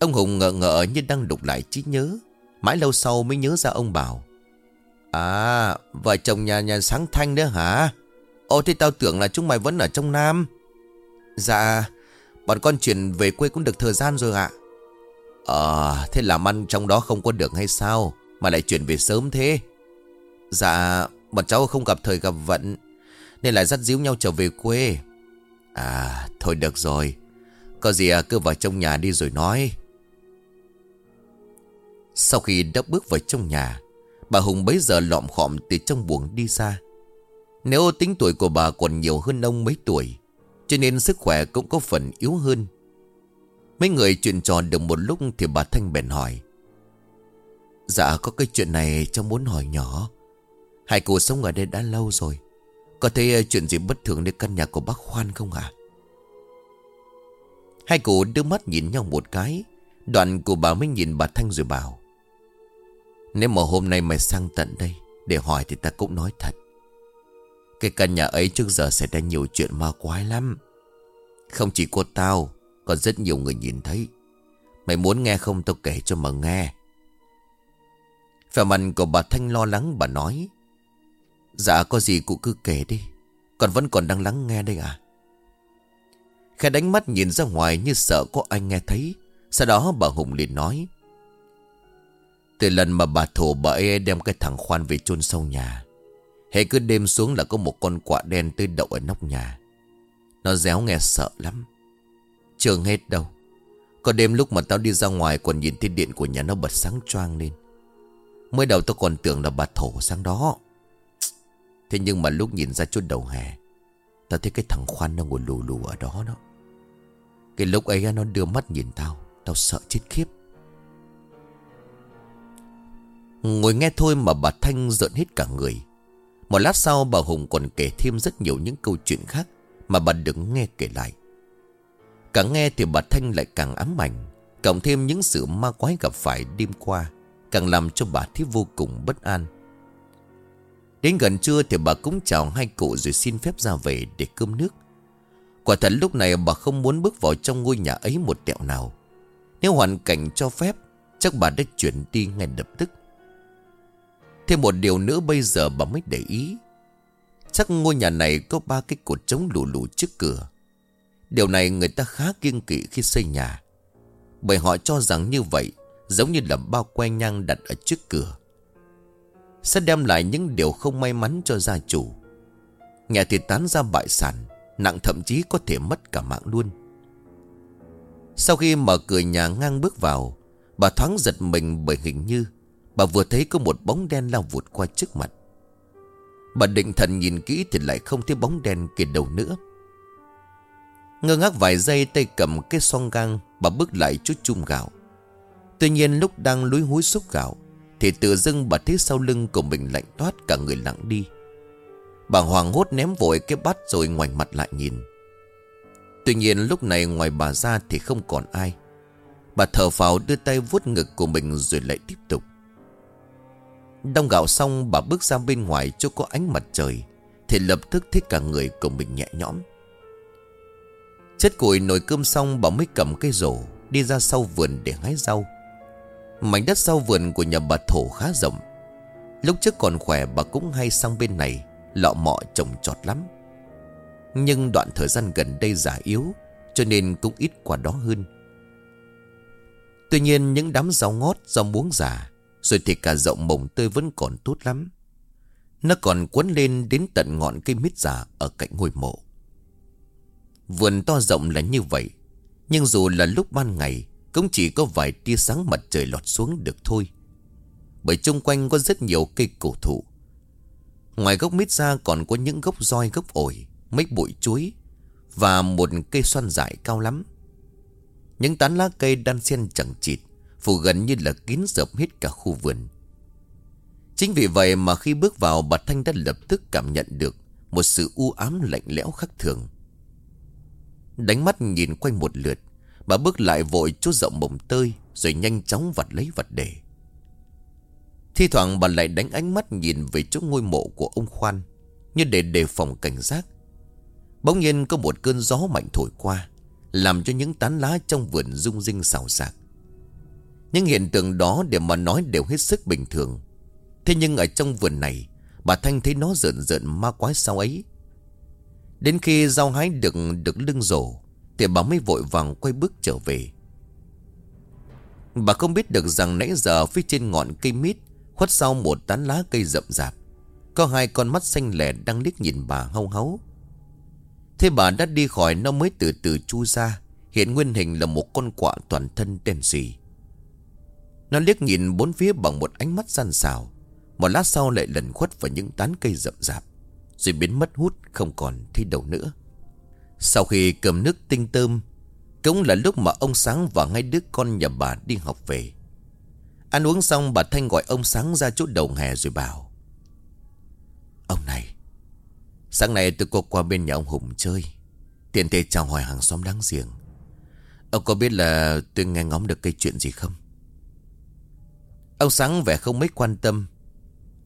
Ông Hùng ngờ ngợ như đang đục lại trí nhớ. Mãi lâu sau mới nhớ ra ông bảo À vợ chồng nhà nhà Sáng Thanh đó hả? Ồ thì tao tưởng là chúng mày vẫn ở trong Nam. Dạ Bọn con chuyển về quê cũng được thời gian rồi ạ. Ờ thế làm ăn trong đó không có được hay sao? Mà lại chuyển về sớm thế. Dạ Bọn cháu không gặp thời gặp vận. Nên lại dắt díu nhau trở về quê. À thôi được rồi. Có gì à, cứ vào trong nhà đi rồi nói. Sau khi đã bước vào trong nhà Bà Hùng bấy giờ lọm khọm từ trong buồng đi ra. Nếu tính tuổi của bà còn nhiều hơn ông mấy tuổi Cho nên sức khỏe cũng có phần yếu hơn. Mấy người chuyện trò được một lúc Thì bà Thanh bèn hỏi. Dạ có cái chuyện này cháu muốn hỏi nhỏ. Hai cô sống ở đây đã lâu rồi có thấy ờ, chuyện gì bất thường đến căn nhà của bác Khoan không ạ Hai cụ đưa mắt nhìn nhau một cái, Đoạn của bà mới nhìn bà Thanh rồi bảo, Nếu mà hôm nay mày sang tận đây Để hỏi thì ta cũng nói thật. Cái căn nhà ấy trước giờ xảy ra nhiều chuyện ma quái lắm. Không chỉ cô tao, Còn rất nhiều người nhìn thấy. Mày muốn nghe không tao kể cho mà nghe. Phèo mặt của bà Thanh lo lắng, bà nói Dạ có gì cụ cứ kể đi. Còn vẫn còn đang lắng nghe đây à? Khẽ đánh mắt nhìn ra ngoài như sợ có ai nghe thấy. Sau đó bà Hùng liền nói, Từ lần mà bà thổ bà ấy đem cái thằng khoan về chôn sau nhà, Hệ cứ đêm xuống là có một con quạ đen tươi đậu ở nóc nhà. Nó réo nghe sợ lắm. Trường hết đâu. Có đêm lúc mà tao đi ra ngoài còn nhìn thấy điện của nhà nó bật sáng choang lên. Mới đầu tao còn tưởng là bà thổ sang đó. Thế nhưng mà lúc nhìn ra chút đầu hè, Tao thấy cái thằng khoan nó ngồi lù lù ở đó đó. Cái lúc ấy nó đưa mắt nhìn tao Tao sợ chết khiếp. Ngồi nghe thôi mà bà Thanh giận hết cả người. Một lát sau, bà Hùng còn kể thêm rất nhiều những câu chuyện khác Mà bà đứng nghe kể lại. Càng nghe thì bà Thanh lại càng ám ảnh, Cộng thêm những sự ma quái gặp phải đêm qua, Càng làm cho bà thấy vô cùng bất an. Đến gần trưa thì bà cũng chào hai cụ rồi xin phép ra về để cơm nước. Quả thật lúc này bà không muốn bước vào trong ngôi nhà ấy một tẹo nào. Nếu hoàn cảnh cho phép, chắc bà đã chuyển đi ngay lập tức. Thêm một điều nữa bây giờ bà mới để ý. Chắc ngôi nhà này có ba cái cột trống lù lù trước cửa. Điều này người ta khá kiêng kỵ khi xây nhà. Bởi họ cho rằng như vậy giống như là bao que nhang đặt ở trước cửa sẽ đem lại những điều không may mắn cho gia chủ. Nhà thì tán ra bại sản, nặng thậm chí có thể mất cả mạng luôn. Sau khi mở cửa nhà ngang bước vào, bà thoáng giật mình bởi hình như bà vừa thấy có một bóng đen lao vụt qua trước mặt. Bà định thần nhìn kỹ thì lại không thấy bóng đen kia đâu nữa. Ngơ ngác vài giây tay cầm cái song gang Bà bước lại chút chum gạo Tuy nhiên lúc đang lúi húi xúc gạo thì tự dưng bà thấy sau lưng của mình lạnh toát, cả người lặng đi. Bà hoàng hốt ném vội cái bát rồi ngoảnh mặt lại nhìn. Tuy nhiên lúc này ngoài bà ra thì không còn ai. Bà thở phào đưa tay vuốt ngực của mình rồi lại tiếp tục. Đông gạo xong, bà bước ra bên ngoài chỗ có ánh mặt trời, Thì lập tức thích cả người của mình nhẹ nhõm. Chất củi nồi cơm xong, bà mới cầm cây rổ, Đi ra sau vườn để hái rau. Mảnh đất sau vườn của nhà bà Thổ khá rộng. Lúc trước còn khỏe, bà cũng hay sang bên này, Lọ mọ trồng trọt lắm. Nhưng đoạn thời gian gần đây già yếu, Cho nên cũng ít qua đó hơn. Tuy nhiên, những đám rau ngót, Rau muống già, Rồi thì cả rộng mồng tươi vẫn còn tốt lắm. Nó còn quấn lên đến tận ngọn cây mít già Ở cạnh ngôi mộ. Vườn to rộng là như vậy, Nhưng dù là lúc ban ngày cũng chỉ có vài tia sáng mặt trời lọt xuống được thôi. Bởi chung quanh có rất nhiều cây cổ thụ. Ngoài gốc mít ra còn có những gốc roi gốc ổi, Mấy bụi chuối Và một cây xoan dại cao lắm. Những tán lá cây đan xen chẳng chịt, Phủ gần như là kín dập hết cả khu vườn. Chính vì vậy mà khi bước vào, bà Thanh đã lập tức cảm nhận được Một sự u ám lạnh lẽo khắc thường. Đánh mắt nhìn quanh một lượt Bà bước lại vội chút rộng mồm tơi, Rồi nhanh chóng vặt lấy vật để. Thi thoảng bà lại đánh ánh mắt nhìn về chỗ ngôi mộ của ông Khoan, Như để đề phòng cảnh giác. Bỗng nhiên có một cơn gió mạnh thổi qua, Làm cho những tán lá trong vườn rung rinh xào xạc. Những hiện tượng đó để mà nói đều hết sức bình thường. Thế nhưng ở trong vườn này, Bà Thanh thấy nó rợn rợn ma quái sao ấy. Đến khi rau hái được được lưng rổ thì bà mới vội vàng quay bước trở về. Bà không biết được rằng nãy giờ phía trên ngọn cây mít, Khuất sau một tán lá cây rậm rạp, Có hai con mắt xanh lẻ đang liếc nhìn bà hâu hấu Thế bà đã đi khỏi nó mới từ từ chu ra, Hiện nguyên hình là một con quạ toàn thân đen xì. Nó liếc nhìn bốn phía bằng một ánh mắt gian xào Một lát sau lại lần khuất vào những tán cây rậm rạp, Rồi biến mất hút, không còn thấy đâu nữa. Sau khi cầm nước tinh tơm Cũng là lúc mà ông Sáng và ngay đứa con nhà bà đi học về. Ăn uống xong, bà Thanh gọi ông Sáng ra chỗ đầu hè rồi bảo, Ông này, Sáng nay tôi có qua bên nhà ông Hùng chơi. Tiện thể chào hỏi hàng xóm đáng giềng. Ông có biết là tôi nghe ngóng được cái chuyện gì không? Ông Sáng vẻ không mấy quan tâm.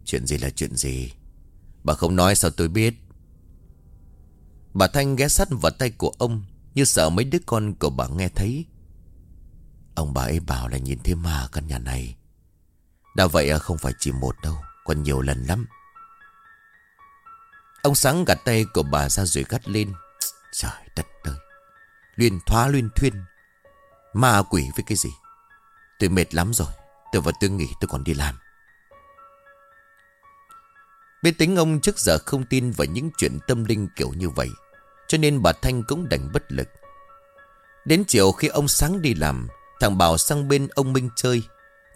Chuyện gì là chuyện gì? Bà không nói sao tôi biết? Bà Thanh ghé sắt vào tay của ông, Như sợ mấy đứa con của bà nghe thấy. Ông bà ấy bảo là nhìn thấy ma căn nhà này. Đã vậy à, không phải chỉ một đâu, Còn nhiều lần lắm. Ông Sáng gạt tay của bà ra rồi gắt lên. Trời đất ơi, Luyên thoá luyên thuyên. Ma quỷ với cái gì? Tôi mệt lắm rồi, Tôi vào tôi nghỉ, tôi còn đi làm. Bên tính ông trước giờ không tin vào những chuyện tâm linh kiểu như vậy cho nên bà Thanh cũng đành bất lực. Đến chiều khi ông Sáng đi làm, Thằng Bảo sang bên ông Minh chơi,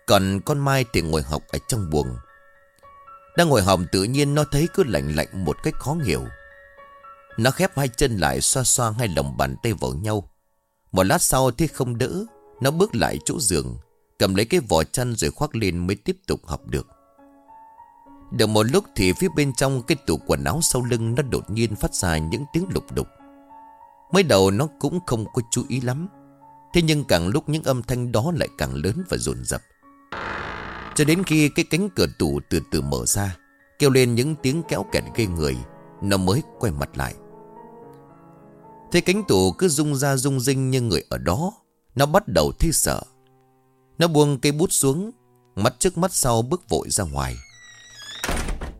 Còn con Mai thì ngồi học ở trong buồng. Đang ngồi học tự nhiên nó thấy cứ lạnh lạnh một cách khó hiểu. Nó khép hai chân lại xoa xoa hai lòng bàn tay vào nhau. Một lát sau thì không đỡ, Nó bước lại chỗ giường, Cầm lấy cái vỏ chăn rồi khoác lên mới tiếp tục học được. Được một lúc thì phía bên trong cái tủ quần áo sau lưng Nó đột nhiên phát ra những tiếng lục đục. Mới đầu nó cũng không có chú ý lắm. Thế nhưng càng lúc những âm thanh đó lại càng lớn và dồn dập. Cho đến khi cái cánh cửa tủ từ từ mở ra, Kêu lên những tiếng kéo kẹt gây người, Nó mới quay mặt lại. Thế cánh tủ cứ rung ra rung rinh như người ở đó, Nó bắt đầu thấy sợ. Nó buông cây bút xuống, Mắt trước mắt sau bước vội ra ngoài.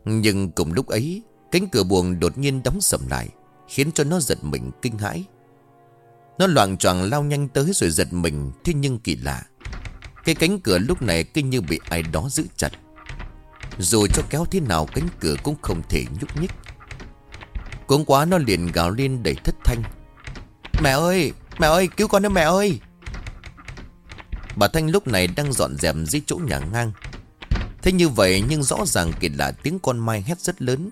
Nhưng cùng lúc ấy, Cánh cửa buồng đột nhiên đóng sầm lại, Khiến cho nó giật mình kinh hãi. Nó loạn choạng lao nhanh tới rồi giật mình, Thế nhưng kỳ lạ, Cái cánh cửa lúc này kinh như bị ai đó giữ chặt. Dù cho kéo thế nào, cánh cửa cũng không thể nhúc nhích. Cũng quá, nó liền gào lên đầy thất thanh. Mẹ ơi Mẹ ơi, cứu con đấy, mẹ ơi! Bà Thanh lúc này đang dọn dẹp dưới chỗ nhà ngang. Thế như vậy nhưng rõ ràng kỳ lạ tiếng con mai hét rất lớn.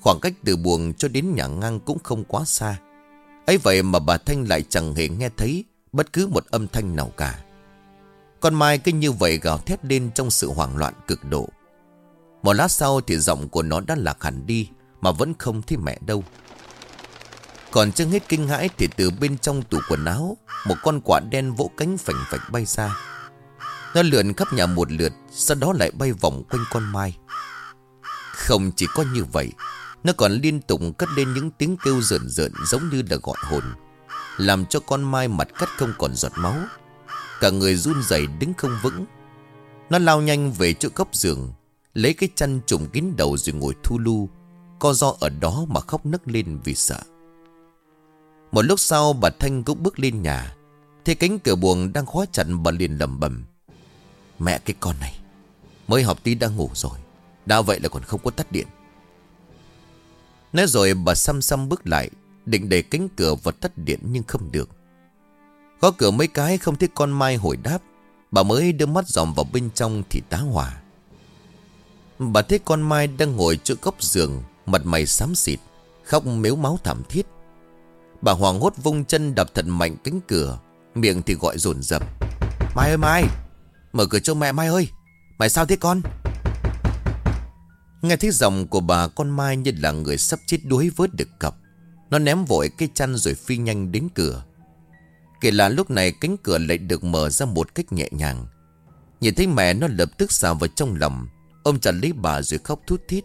Khoảng cách từ buồng cho đến nhà ngang cũng không quá xa. Ấy vậy mà bà Thanh lại chẳng hề nghe thấy Bất cứ một âm thanh nào cả. Con Mai cứ như vậy gào thét lên Trong sự hoảng loạn cực độ. Một lát sau thì giọng của nó đã lạc hẳn đi Mà vẫn không thấy mẹ đâu. Còn chưa hết kinh hãi Thì từ bên trong tủ quần áo, Một con quả đen vỗ cánh phành phạch bay ra. Nó lượn khắp nhà một lượt, Sau đó lại bay vòng quanh con Mai. Không chỉ có như vậy, nó còn liên tục cất lên những tiếng kêu rợn rợn giống như là gọi hồn, Làm cho con mai mặt cắt không còn giọt máu. Cả người run rẩy đứng không vững. Nó lao nhanh về chỗ góc giường, Lấy cái chăn trùm kín đầu rồi ngồi thu lu, Co do ở đó mà khóc nấc lên vì sợ. Một lúc sau, bà Thanh cũng bước lên nhà Thế cánh cửa buồng đang khóa chặt bà liền lầm bầm Mẹ cái con này, Mới học tí đang ngủ rồi. Đã vậy là còn không có tắt điện. Nói rồi bà xăm xăm bước lại, Định để cánh cửa vào tắt điện nhưng không được. Có cửa mấy cái không thấy con Mai hồi đáp. Bà mới đưa mắt dòm vào bên trong thì tá hỏa. Bà thấy con Mai đang ngồi chỗ góc giường, Mặt mày xám xịt, Khóc mếu máu thảm thiết. Bà hoàng hốt vung chân đập thật mạnh cánh cửa, Miệng thì gọi dồn dập. Mai ơi, Mai! Mở cửa cho mẹ Mai ơi. Mày sao thế con? Nghe thấy giọng của bà, con Mai như là người sắp chết đuối vớt được cặp. Nó ném vội cây chăn rồi phi nhanh đến cửa. Kể là lúc này cánh cửa lại được mở ra một cách nhẹ nhàng. Nhìn thấy mẹ, nó lập tức xào vào trong lòng. Ôm chặt lấy bà rồi khóc thút thít.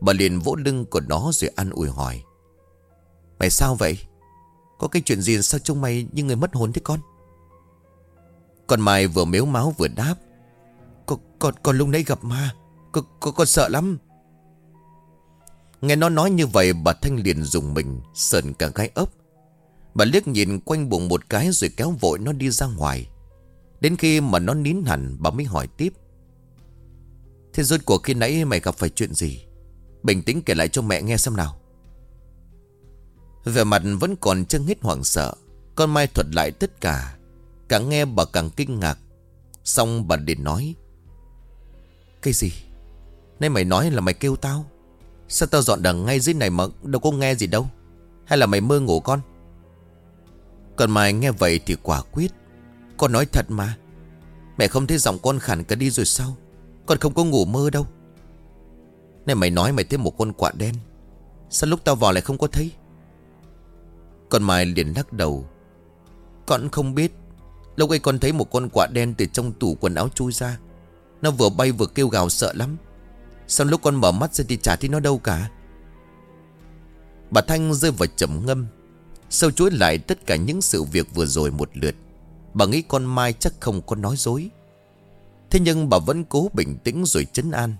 Bà liền vỗ lưng của nó rồi ăn ủi hỏi. Mày sao vậy? Có cái chuyện gì sao trông mày như người mất hồn thế con? Con Mai vừa mếu máu vừa đáp. Con, con, con lúc nãy gặp ma. Con, con, con sợ lắm. Nghe nó nói như vậy bà Thanh liền dùng mình Sờn cả gai ốc. Bà liếc nhìn quanh bụng một cái rồi kéo vội nó đi ra ngoài. Đến khi mà nó nín hẳn bà mới hỏi tiếp. Thế rốt cuộc khi nãy mày gặp phải chuyện gì? Bình tĩnh kể lại cho mẹ nghe xem nào. Về mặt vẫn còn chân hết hoảng sợ Con Mai thuật lại tất cả. Càng nghe bà càng kinh ngạc. Xong bà liền nói, Cái gì? Nay mày nói là mày kêu tao? Sao tao dọn đằng ngay dưới này mà đâu có nghe gì đâu? Hay là mày mơ ngủ con? Còn mày nghe vậy thì quả quyết. Con nói thật mà. Mẹ không thấy giọng con khẳng cả đi rồi sao? Con không có ngủ mơ đâu. Này mày nói mày thấy một con quạ đen. Sao lúc tao vào lại không có thấy? Còn Mai liền lắc đầu. Con không biết. Lúc ấy con thấy một con quạ đen từ trong tủ quần áo chui ra. Nó vừa bay vừa kêu gào sợ lắm. Sau lúc con mở mắt ra thì chả thấy nó đâu cả. Bà Thanh rơi vào trầm ngâm. Sâu chuối lại tất cả những sự việc vừa rồi một lượt. Bà nghĩ con Mai chắc không có nói dối. Thế nhưng bà vẫn cố bình tĩnh rồi chấn an.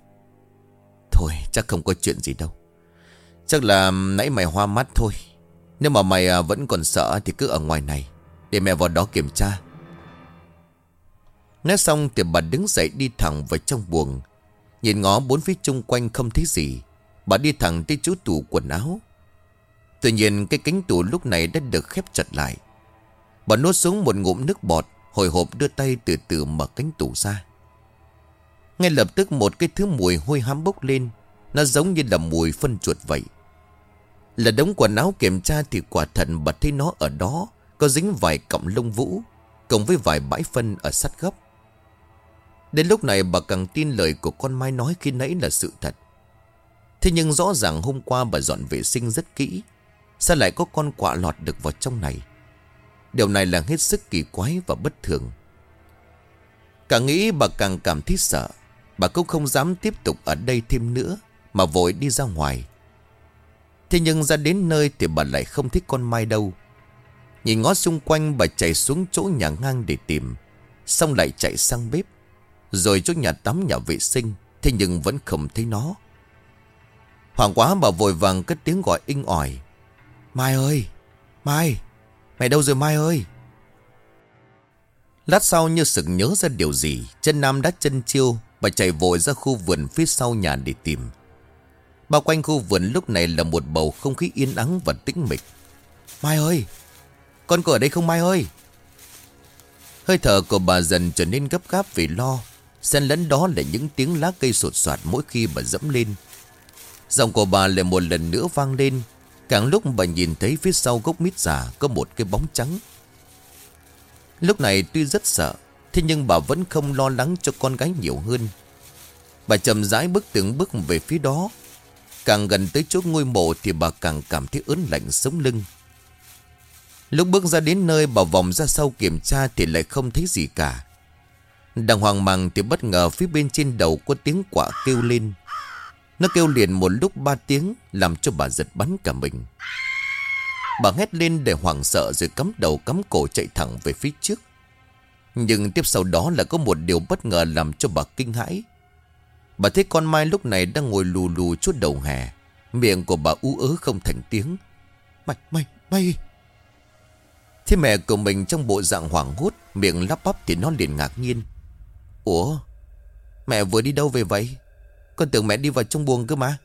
Thôi, chắc không có chuyện gì đâu. Chắc là nãy mày hoa mắt thôi. Nếu mà mày à, vẫn còn sợ thì cứ ở ngoài này. Để mẹ vào đó kiểm tra. Nói xong thì bà đứng dậy đi thẳng vào trong buồng. Nhìn ngó bốn phía chung quanh không thấy gì. Bà đi thẳng tới chỗ tủ quần áo. Tuy nhiên cái cánh tủ lúc này đã được khép chặt lại. Bà nuốt xuống một ngụm nước bọt, Hồi hộp đưa tay từ từ mở cánh tủ ra. Ngay lập tức một cái thứ mùi hôi hám bốc lên. Nó giống như là mùi phân chuột vậy. Là đống quần áo kiểm tra thì quả thật bà thấy nó ở đó, Có dính vài cọng lông vũ Cộng với vài bãi phân ở sát góc. Đến lúc này bà càng tin lời của con Mai nói khi nãy là sự thật. Thế nhưng rõ ràng hôm qua bà dọn vệ sinh rất kỹ. Sao lại có con quạ lọt được vào trong này? Điều này là hết sức kỳ quái và bất thường. Càng nghĩ bà càng cảm thấy sợ. Bà cũng không dám tiếp tục ở đây thêm nữa, mà vội đi ra ngoài. Thế nhưng ra đến nơi thì bà lại không thích con Mai đâu. Nhìn ngó xung quanh, bà chạy xuống chỗ nhà ngang để tìm. Xong lại chạy sang bếp. Rồi chỗ nhà tắm nhà vệ sinh, Thế nhưng vẫn không thấy nó. Hoàng quá bà vội vàng cất tiếng gọi inh ỏi. Mai ơi, Mai, Mày đâu rồi Mai ơi? Lát sau như sực nhớ ra điều gì, Chân Nam đã chân chiêu, Bà chạy vội ra khu vườn phía sau nhà để tìm. Bao quanh khu vườn lúc này là một bầu không khí yên ắng và tĩnh mịch. Mai ơi, Con có ở đây không Mai ơi? Hơi thở của bà dần trở nên gấp gáp vì lo. Xen lẫn đó là những tiếng lá cây sột soạt mỗi khi bà dẫm lên. Giọng của bà lại một lần nữa vang lên, Càng lúc bà nhìn thấy phía sau gốc mít già có một cái bóng trắng. Lúc này tuy rất sợ, Thế nhưng bà vẫn không lo lắng cho con gái nhiều hơn. Bà chậm rãi bước từng bước về phía đó. Càng gần tới chỗ ngôi mộ thì bà càng cảm thấy ớn lạnh sống lưng. Lúc bước ra đến nơi bà vòng ra sau kiểm tra thì lại không thấy gì cả đang hoang mang thì bất ngờ phía bên trên đầu có tiếng quả kêu lên. Nó kêu liền một lúc ba tiếng làm cho bà giật bắn cả mình. Bà hét lên để hoảng sợ rồi cắm đầu cắm cổ chạy thẳng về phía trước. Nhưng tiếp sau đó là có một điều bất ngờ làm cho bà kinh hãi. Bà thấy con Mai lúc này đang ngồi lù lù chút đầu hè. Miệng của bà ú ớ không thành tiếng. Mày, mày, mày... Thế mẹ của mình trong bộ dạng hoảng hốt Miệng lắp bắp thì nó liền ngạc nhiên Ủa Mẹ vừa đi đâu về vậy? Con tưởng mẹ đi vào trong buồng cơ mà.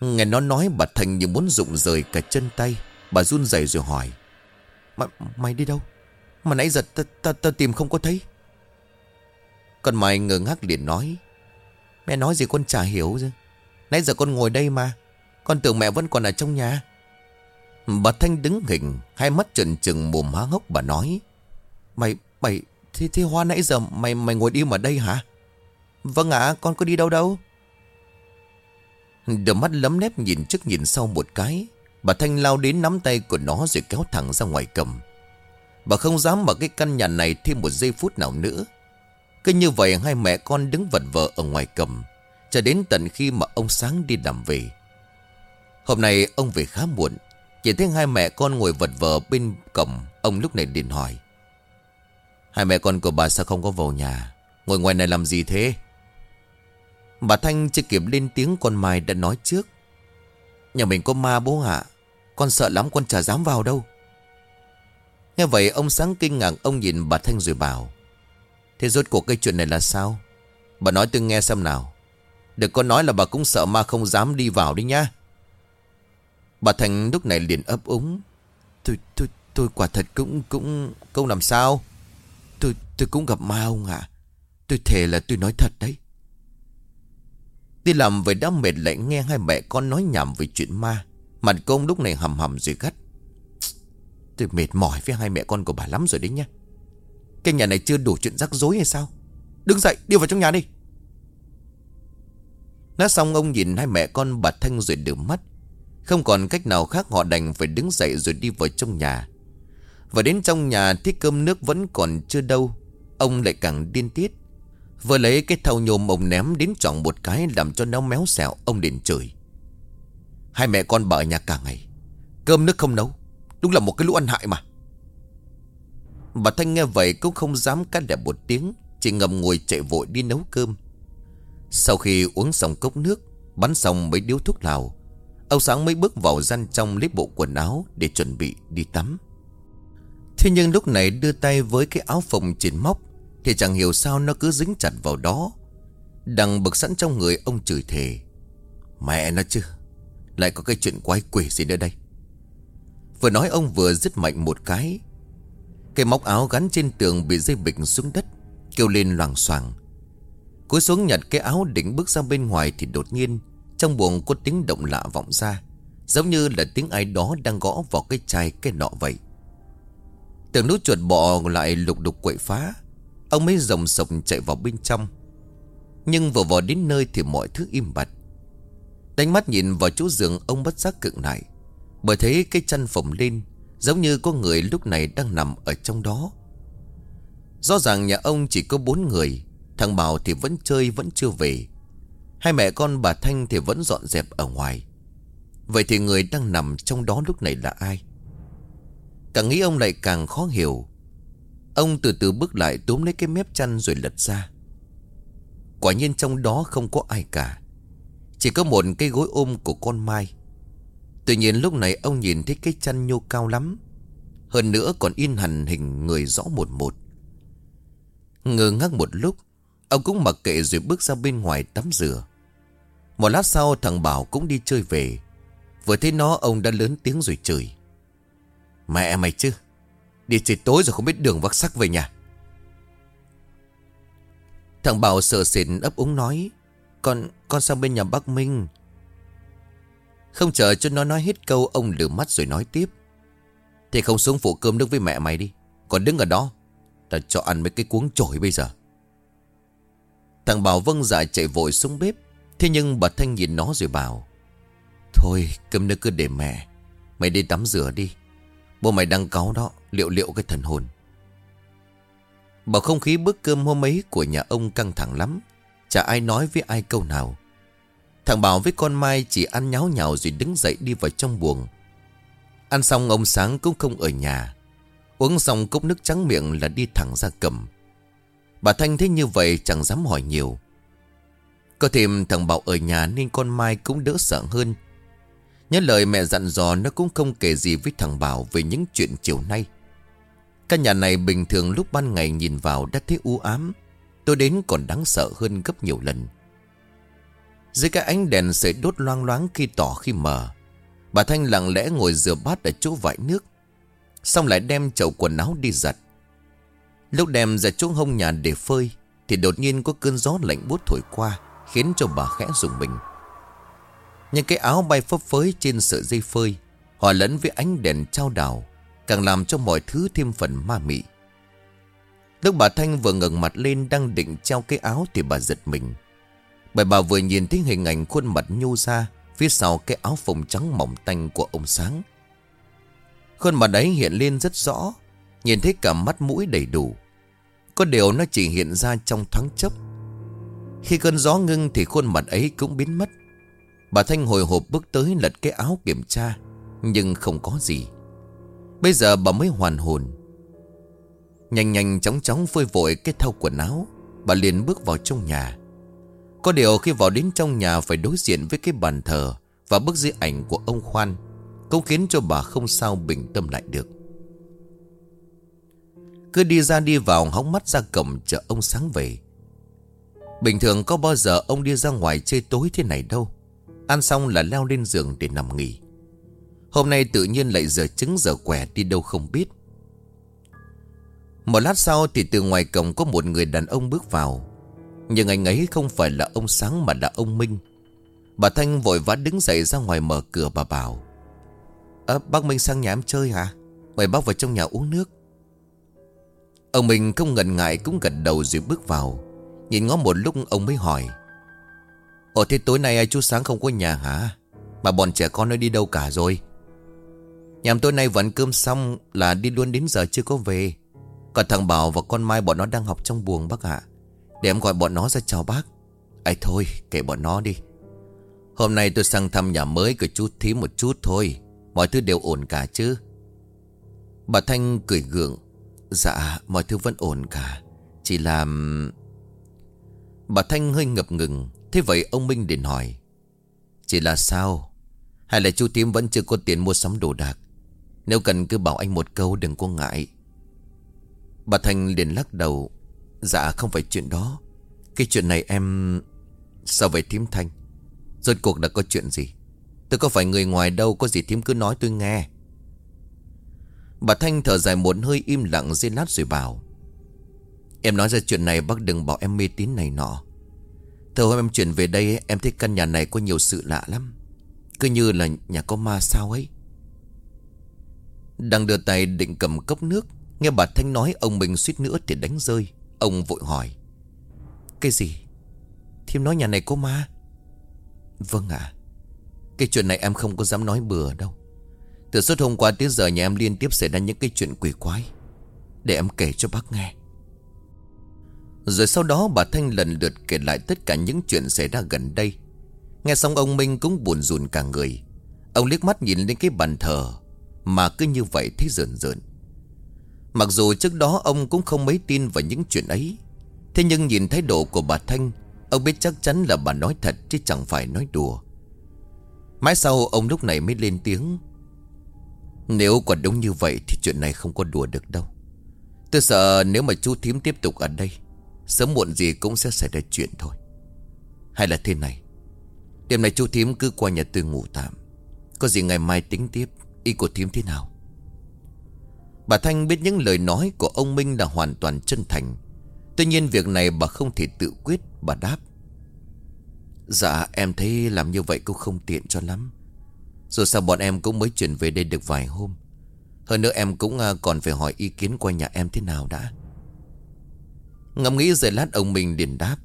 Nghe nó nói bà Thành như muốn rụng rời cả chân tay. Bà run rẩy rồi hỏi Mày, mày đi đâu? Mà nãy giờ ta, ta, ta tìm không có thấy. Con mày ngờ ngác liền nói Mẹ nói gì con chả hiểu chứ. Nãy giờ con ngồi đây mà Con tưởng mẹ vẫn còn ở trong nhà. Bà Thanh đứng hình Hai mắt trần trừng mồm há hốc bà nói Mày, mày, Thế, thế Hoa nãy giờ mày mày ngồi im ở đây hả? Vâng ạ, con có đi đâu đâu? Đôi mắt lấm lép nhìn trước nhìn sau một cái. Bà Thanh lao đến nắm tay của nó rồi kéo thẳng ra ngoài cầm Bà không dám mở cái căn nhà này thêm một giây phút nào nữa Cứ như vậy hai mẹ con đứng vật vờ ở ngoài cầm Cho đến tận khi mà ông sáng đi làm về Hôm nay ông về khá muộn Chỉ thấy hai mẹ con ngồi vật vờ bên cầm Ông lúc này liền hỏi Hai mẹ con của bà sao không có vào nhà? Ngồi ngoài này làm gì thế? Bà Thanh chưa kịp lên tiếng con Mai đã nói trước. Nhà mình có ma bố ạ. Con sợ lắm con chả dám vào đâu. Nghe vậy ông sáng kinh ngạc Ông nhìn bà Thanh rồi bảo Thế rốt cuộc cái chuyện này là sao? Bà nói tôi nghe xem nào. Đừng có nói là bà cũng sợ ma không dám đi vào đi nhá. Bà Thanh lúc này liền ấp úng Tôi, tôi, tôi quả thật cũng, cũng, không làm sao? Tôi, tôi cũng gặp ma ông ạ. Tôi thề là tôi nói thật đấy. Đi làm về đã mệt lại nghe hai mẹ con nói nhảm về chuyện ma. Mặt công lúc này hầm hầm rồi gắt. Tôi mệt mỏi với hai mẹ con của bà lắm rồi đấy nhá. Cái nhà này chưa đủ chuyện rắc rối hay sao? Đứng dậy đi vào trong nhà đi. Nói xong ông nhìn hai mẹ con bà Thanh rồi đưa mắt. Không còn cách nào khác họ đành phải đứng dậy rồi đi vào trong nhà. Và đến trong nhà thì cơm nước vẫn còn chưa đâu. Ông lại càng điên tiết. Vừa lấy cái thau nhôm ông ném đến tròn một cái Làm cho nó méo xẹo, Ông liền chửi. Hai mẹ con bà ở nhà cả ngày, Cơm nước không nấu, Đúng là một cái lũ ăn hại mà. Bà Thanh nghe vậy cũng không dám cắt đẹp một tiếng, Chỉ ngầm ngồi chạy vội đi nấu cơm. Sau khi uống xong cốc nước, Bắn xong mấy điếu thuốc lào, Ông Sáng mới bước vào gian trong lấy bộ quần áo Để chuẩn bị đi tắm. Thế nhưng lúc này đưa tay với cái áo phồng trên móc, thì chẳng hiểu sao nó cứ dính chặt vào đó. Đằng bực sẵn trong người, ông chửi thề, Mẹ nó chứ, Lại có cái chuyện quái quỷ gì nữa đây? Vừa nói ông vừa dứt mạnh một cái. Cái móc áo gắn trên tường bị dây bịch xuống đất, Kêu lên loảng xoảng. Cúi xuống nhặt cái áo đỉnh bước ra bên ngoài Thì đột nhiên, Trong buồng có tiếng động lạ vọng ra, Giống như là tiếng ai đó đang gõ vào cái chai, cái nọ vậy. Tưởng nút chuột bọ lại lục đục quậy phá. Ông mới rồng sộc chạy vào bên trong. Nhưng vừa vào đến nơi thì mọi thứ im bặt. Đánh mắt nhìn vào chỗ giường, ông bất giác cựng lại. Bởi thấy cái chân phồng lên, Giống như có người lúc này đang nằm ở trong đó. Rõ ràng nhà ông chỉ có bốn người, Thằng Bảo thì vẫn chơi, vẫn chưa về. Hai mẹ con bà Thanh thì vẫn dọn dẹp ở ngoài. Vậy thì người đang nằm trong đó lúc này là ai? Càng nghĩ ông lại càng khó hiểu. Ông từ từ bước lại túm lấy cái mép chăn rồi lật ra. Quả nhiên trong đó không có ai cả. Chỉ có một cái gối ôm của con Mai. Tuy nhiên lúc này ông nhìn thấy cái chăn nhô cao lắm. Hơn nữa còn in hẳn hình người rõ một một. Ngơ ngác một lúc, Ông cũng mặc kệ rồi bước ra bên ngoài tắm rửa. Một lát sau thằng Bảo cũng đi chơi về. Vừa thấy nó, ông đã lớn tiếng rồi chửi. Mẹ mày chứ? Đi trời tối rồi không biết đường vắc sắc về nhà. Thằng Bảo sợ sệt ấp úng nói Con, con sang bên nhà bác Minh. Không chờ cho nó nói hết câu Ông lửa mắt rồi nói tiếp Thì không xuống phụ cơm nước với mẹ mày đi Còn đứng ở đó Ta cho ăn mấy cái cuống chổi bây giờ. Thằng Bảo vâng dạ chạy vội xuống bếp Thế nhưng bà Thanh nhìn nó rồi bảo Thôi cơm nước cứ để mẹ Mày đi tắm rửa đi. Bố mày đang cáu đó, Liệu liệu cái thần hồn. Bảo không khí bữa cơm hôm ấy của nhà ông căng thẳng lắm. Chả ai nói với ai câu nào. Thằng Bảo với con Mai chỉ ăn nháo nhào rồi đứng dậy đi vào trong buồng. Ăn xong ông Sáng cũng không ở nhà. Uống xong cốc nước trắng miệng là đi thẳng ra cầm. Bà Thanh thấy như vậy chẳng dám hỏi nhiều. Có thêm thằng Bảo ở nhà nên con Mai cũng đỡ sợ hơn. Nhớ lời mẹ dặn dò nó cũng không kể gì với thằng Bảo về những chuyện chiều nay. Căn nhà này bình thường lúc ban ngày nhìn vào đã thấy u ám. Tôi đến còn đáng sợ hơn gấp nhiều lần. Dưới cái ánh đèn sợi đốt loang loáng khi tỏ khi mờ, Bà Thanh lặng lẽ ngồi rửa bát ở chỗ vải nước, Xong lại đem chậu quần áo đi giặt. Lúc đem ra chỗ hông nhà để phơi, Thì đột nhiên có cơn gió lạnh buốt thổi qua, Khiến cho bà khẽ rùng mình những cái áo bay phấp phới trên sợi dây phơi, Hòa lẫn với ánh đèn trao đảo, Càng làm cho mọi thứ thêm phần ma mị. Lúc bà Thanh vừa ngẩng mặt lên Đang định treo cái áo thì bà giật mình. Bởi bà vừa nhìn thấy hình ảnh khuôn mặt nhô ra Phía sau cái áo phồng trắng mỏng tanh của ông Sáng. Khuôn mặt ấy hiện lên rất rõ, Nhìn thấy cả mắt mũi đầy đủ. Có điều nó chỉ hiện ra trong thoáng chốc. Khi cơn gió ngưng thì khuôn mặt ấy cũng biến mất. Bà Thanh hồi hộp bước tới lật cái áo kiểm tra, Nhưng không có gì. Bây giờ bà mới hoàn hồn. Nhanh nhanh chóng chóng phơi vội cái thau quần áo, Bà liền bước vào trong nhà. Có điều khi vào đến trong nhà Phải đối diện với cái bàn thờ Và bức di ảnh của ông Khoan, Cũng khiến cho bà không sao bình tâm lại được. Cứ đi ra đi vào hóng mắt ra cổng chờ ông sáng về. Bình thường có bao giờ ông đi ra ngoài chơi tối thế này đâu. Ăn xong là leo lên giường để nằm nghỉ. Hôm nay tự nhiên lại giờ trứng giờ quẻ đi đâu không biết. Một lát sau thì từ ngoài cổng có một người đàn ông bước vào. Nhưng anh ấy không phải là ông Sáng mà là ông Minh. Bà Thanh vội vã đứng dậy ra ngoài mở cửa bà bảo à, bác Minh sang nhà em chơi hả? Mời bác vào trong nhà uống nước. Ông Minh không ngần ngại cũng gật đầu rồi bước vào. Nhìn ngó một lúc ông mới hỏi Ồ, thế tối nay chú Sáng không có nhà hả? Mà bọn trẻ con nó đi đâu cả rồi? Nhằm tối nay vẫn cơm xong là đi luôn đến giờ chưa có về. Còn thằng Bảo và con Mai bọn nó đang học trong buồng bác ạ. Để em gọi bọn nó ra chào bác. Ấy thôi, kệ bọn nó đi. Hôm nay tôi sang thăm nhà mới của chú Thí một chút thôi. Mọi thứ đều ổn cả chứ? Bà Thanh cười gượng. Dạ mọi thứ vẫn ổn cả. Chỉ là Bà Thanh hơi ngập ngừng. Thế vậy ông Minh liền hỏi, Chỉ là sao? Hay là chú Tím vẫn chưa có tiền mua sắm đồ đạc? Nếu cần cứ bảo anh một câu đừng có ngại. Bà Thanh liền lắc đầu Dạ không phải chuyện đó. Cái chuyện này em, Sao vậy Tím Thanh? Rốt cuộc đã có chuyện gì? Tôi có phải người ngoài đâu, Có gì Tím cứ nói tôi nghe. Bà Thanh thở dài một hơi im lặng dây lát rồi bảo, Em nói ra chuyện này, bác đừng bảo em mê tín này nọ. Từ hôm em chuyển về đây Em thấy căn nhà này có nhiều sự lạ lắm. Cứ như là nhà có ma sao ấy. Đang đưa tay định cầm cốc nước, Nghe bà Thanh nói ông mình suýt nữa thì đánh rơi. Ông vội hỏi, Cái gì? Thiêm nói nhà này có ma? Vâng ạ. Cái chuyện này em không có dám nói bừa đâu. Từ suốt hôm qua tới giờ nhà em liên tiếp xảy ra những cái chuyện quỷ quái. Để em kể cho bác nghe rồi sau đó bà Thanh lần lượt kể lại tất cả những chuyện xảy ra gần đây. Nghe xong ông Minh cũng buồn rùn cả người. Ông liếc mắt nhìn lên cái bàn thờ, Mà cứ như vậy thấy rợn rợn. Mặc dù trước đó ông cũng không mấy tin vào những chuyện ấy, Thế nhưng nhìn thái độ của bà Thanh, Ông biết chắc chắn là bà nói thật chứ chẳng phải nói đùa. Mãi sau ông lúc này mới lên tiếng, Nếu quả đúng như vậy thì chuyện này không có đùa được đâu. Tôi sợ nếu mà chú thím tiếp tục ở đây Sớm muộn gì cũng sẽ xảy ra chuyện thôi. Hay là thế này, Đêm nay chú thím cứ qua nhà tôi ngủ tạm. Có gì ngày mai tính tiếp, Ý của thím thế nào? Bà Thanh biết những lời nói của ông Minh là hoàn toàn chân thành. Tuy nhiên việc này bà không thể tự quyết, Bà đáp. Dạ em thấy làm như vậy cũng không tiện cho lắm. Rồi sao bọn em cũng mới chuyển về đây được vài hôm. Hơn nữa em cũng à, còn phải hỏi ý kiến qua nhà em thế nào đã. Ngẫm nghĩ rồi lát ông mình điền đáp.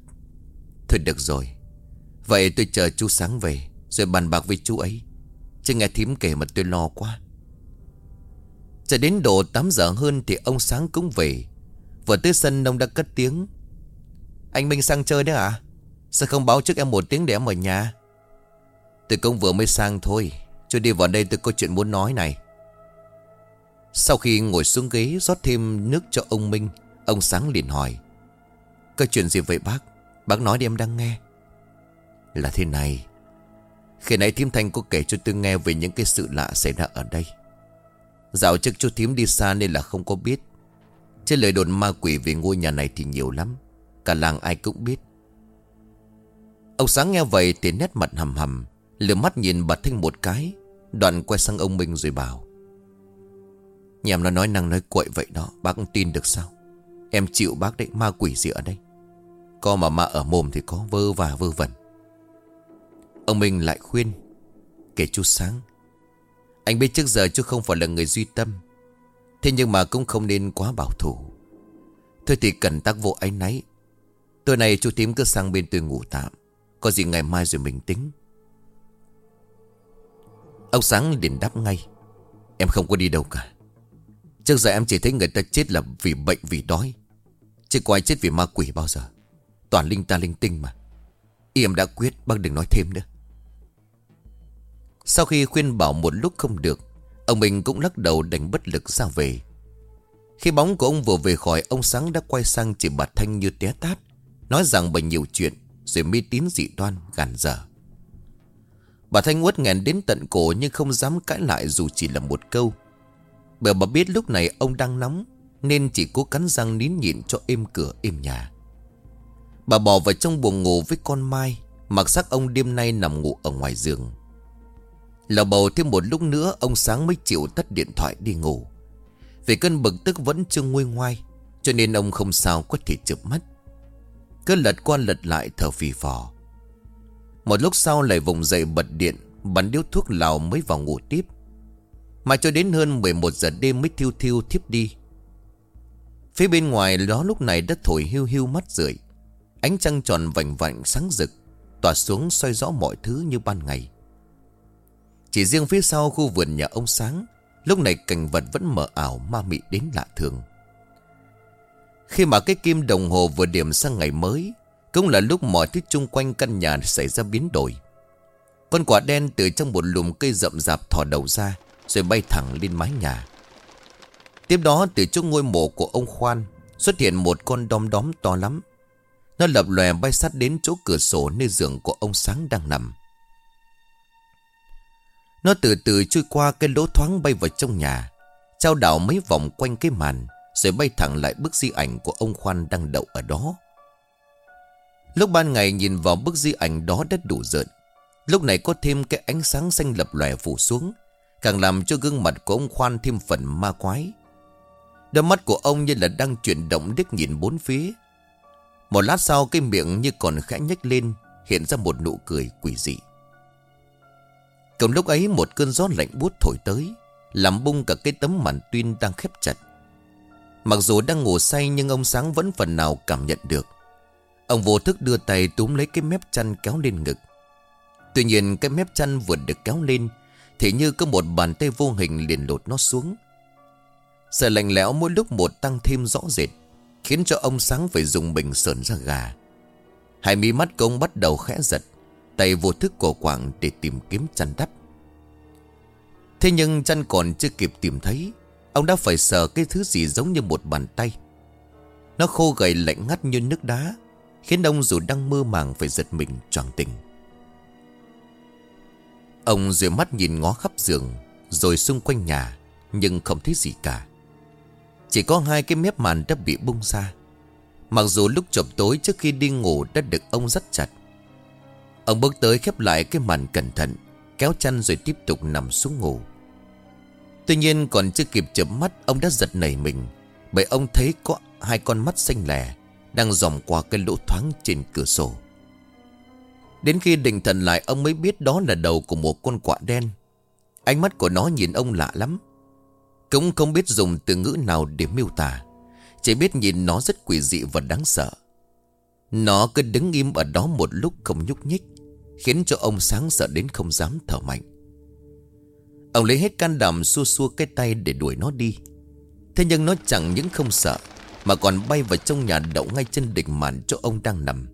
Thôi được rồi. Vậy tôi chờ chú sáng về, Rồi bàn bạc với chú ấy. Chứ nghe thím kể mà tôi lo quá. Chờ đến độ 8 giờ hơn Thì ông sáng cũng về. Vừa tới sân, ông đã cất tiếng. Anh Minh sang chơi đấy à Sao không báo trước em một tiếng để em ở nhà? Tôi cũng vừa mới sang thôi. Chú đi vào đây tôi có chuyện muốn nói này. Sau khi ngồi xuống ghế rót thêm nước cho ông Minh, Ông Sáng liền hỏi có chuyện gì vậy bác? Bác nói đi em đang nghe. Là thế này. Khi nãy thím Thanh có kể cho tôi nghe Về những cái sự lạ xảy ra ở đây. Dạo trước chú thím đi xa nên là không có biết. Chứ lời đồn ma quỷ về ngôi nhà này thì nhiều lắm. Cả làng ai cũng biết. Ông Sáng nghe vậy thì nét mặt hầm hầm Lửa mắt nhìn bà Thanh một cái, Đoạn quay sang ông Minh rồi bảo. Nhàm nó nói năng nói quậy vậy đó, Bác cũng tin được sao? Em chịu bác đấy, ma quỷ gì ở đây? Co mà ma ở mồm thì có vơ và vơ vẩn. Ông Minh lại khuyên, Kể chú Sáng, Anh biết trước giờ chú không phải là người duy tâm, Thế nhưng mà cũng không nên quá bảo thủ. Thôi thì cần tác vụ ánh náy. Tối nay chú tím cứ sang bên tôi ngủ tạm, Có gì ngày mai rồi mình tính. Ông Sáng liền đáp ngay, Em không có đi đâu cả. Trước giờ em chỉ thấy người ta chết là vì bệnh, vì đói, Chứ có ai chết vì ma quỷ bao giờ. Toàn linh ta linh tinh mà. Ý em đã quyết, bác đừng nói thêm nữa. Sau khi khuyên bảo một lúc không được, Ông mình cũng lắc đầu đánh bất lực ra về. Khi bóng của ông vừa về khỏi, Ông Sáng đã quay sang chỉ bà Thanh như té tát, Nói rằng bà nhiều chuyện, Rồi mê tín dị đoan, gàn dở. Bà Thanh uất nghẹn đến tận cổ Nhưng không dám cãi lại dù chỉ là một câu. Bởi bà biết lúc này ông đang nóng, Nên chỉ cố cắn răng nín nhịn cho êm cửa, êm nhà. Bà bỏ vào trong buồng ngủ với con Mai, Mặc sắc ông đêm nay nằm ngủ ở ngoài giường. Lò bầu thêm một lúc nữa, Ông sáng mới chịu tắt điện thoại đi ngủ. Vì cơn bực tức vẫn chưa nguôi ngoai, Cho nên ông không sao có thể chụp mắt. Cứ lật qua lật lại thở phì phò. Một lúc sau lại vùng dậy bật điện, Bắn điếu thuốc lào mới vào ngủ tiếp. Mà cho đến hơn 11 giờ đêm mới thiêu thiêu thiếp đi. Phía bên ngoài đó lúc này đã thổi hưu hưu mắt rượi. Ánh trăng tròn vành vạnh sáng rực, Tỏa xuống soi rõ mọi thứ như ban ngày. Chỉ riêng phía sau khu vườn nhà ông Sáng, Lúc này cảnh vật vẫn mờ ảo ma mị đến lạ thường. Khi mà cái kim đồng hồ vừa điểm sang ngày mới, Cũng là lúc mọi thứ chung quanh căn nhà xảy ra biến đổi. Con quả đen từ trong một lùm cây rậm rạp thò đầu ra, Rồi bay thẳng lên mái nhà. Tiếp đó, từ chỗ ngôi mộ của ông Khoan Xuất hiện một con đom đóm to lắm nó lập lòe bay sát đến chỗ cửa sổ nơi giường của ông Sáng đang nằm. Nó từ từ trôi qua cái lỗ thoáng bay vào trong nhà. Trao đảo mấy vòng quanh cái màn. Rồi bay thẳng lại bức di ảnh của ông Khoan đang đậu ở đó. Lúc ban ngày nhìn vào bức di ảnh đó đất đủ rợn. Lúc này có thêm cái ánh sáng xanh lập lòe phủ xuống. Càng làm cho gương mặt của ông Khoan thêm phần ma quái. Đôi mắt của ông như là đang chuyển động đích nhìn bốn phía. Một lát sau cái miệng như còn khẽ nhếch lên, Hiện ra một nụ cười quỷ dị. Cầm lúc ấy, một cơn gió lạnh buốt thổi tới, Làm bung cả cái tấm màn tuyên đang khép chặt. Mặc dù đang ngủ say nhưng ông Sáng vẫn phần nào cảm nhận được. Ông vô thức đưa tay túm lấy cái mép chăn kéo lên ngực. Tuy nhiên, cái mép chăn vừa được kéo lên, Thì như có một bàn tay vô hình liền lột nó xuống. Sợ lạnh lẽo mỗi lúc một tăng thêm rõ rệt. Khiến cho ông sáng phải dùng bình sờn ra gà. Hai mí mắt công bắt đầu khẽ giật, Tay vô thức cổ quảng để tìm kiếm chăn đắp. Thế nhưng chăn còn chưa kịp tìm thấy, Ông đã phải sờ cái thứ gì giống như một bàn tay. Nó khô gầy lạnh ngắt như nước đá, Khiến ông dù đang mơ màng phải giật mình choàng tỉnh. Ông rửa mắt nhìn ngó khắp giường, Rồi xung quanh nhà, Nhưng không thấy gì cả chỉ có hai cái mép màn đã bị bung ra. Mặc dù lúc chập tối trước khi đi ngủ đã được ông rất chặt, Ông bước tới khép lại cái màn cẩn thận, Kéo chăn rồi tiếp tục nằm xuống ngủ. Tuy nhiên còn chưa kịp chớp mắt, Ông đã giật nảy mình, Bởi ông thấy có hai con mắt xanh lẻ Đang dòm qua cái lỗ thoáng trên cửa sổ. Đến khi định thần lại, Ông mới biết đó là đầu của một con quạ đen. Ánh mắt của nó nhìn ông lạ lắm cũng không biết dùng từ ngữ nào để miêu tả. Chỉ biết nhìn nó rất quỷ dị và đáng sợ. Nó cứ đứng im ở đó một lúc không nhúc nhích, Khiến cho ông sáng sợ đến không dám thở mạnh. Ông lấy hết can đảm xua xua cái tay để đuổi nó đi. Thế nhưng nó chẳng những không sợ, Mà còn bay vào trong nhà đậu ngay chân đỉnh màn chỗ ông đang nằm.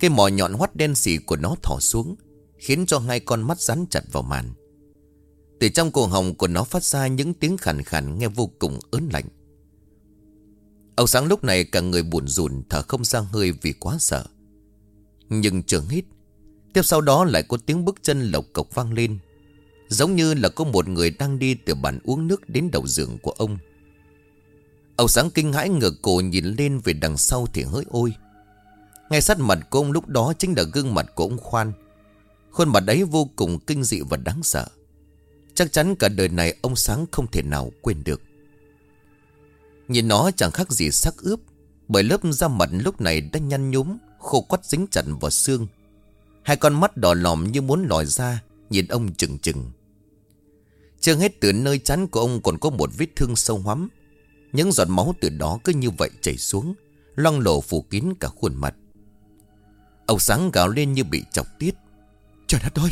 Cái mỏ nhọn hoắt đen xì của nó thỏ xuống, Khiến cho hai con mắt rắn chặt vào màn từ trong cổ họng của nó phát ra những tiếng khàn khàn nghe vô cùng ớn lạnh. Ông sáng lúc này cả người buồn rùn, thở không ra hơi vì quá sợ. Nhưng trường hít. Tiếp sau đó lại có tiếng bước chân lộc cộc vang lên. Giống như là có một người đang đi từ bàn uống nước đến đầu giường của ông. Ông sáng kinh hãi ngửa cổ nhìn lên về đằng sau thì hỡi ôi. Ngay sát mặt của ông lúc đó chính là gương mặt của ông Khoan. Khuôn mặt ấy vô cùng kinh dị và đáng sợ. Chắc chắn cả đời này ông Sáng không thể nào quên được. Nhìn nó chẳng khác gì sắc ướp Bởi lớp da mặt lúc này đã nhăn nhúm Khô quắt dính chặt vào xương. Hai con mắt đỏ lòm như muốn lòi ra Nhìn ông chừng chừng. Chưa hết từ nơi chắn của ông còn có một vết thương sâu hoắm. Những giọt máu từ đó cứ như vậy chảy xuống Loang lổ phủ kín cả khuôn mặt. Ông sáng gào lên như bị chọc tiết. Trời đất ơi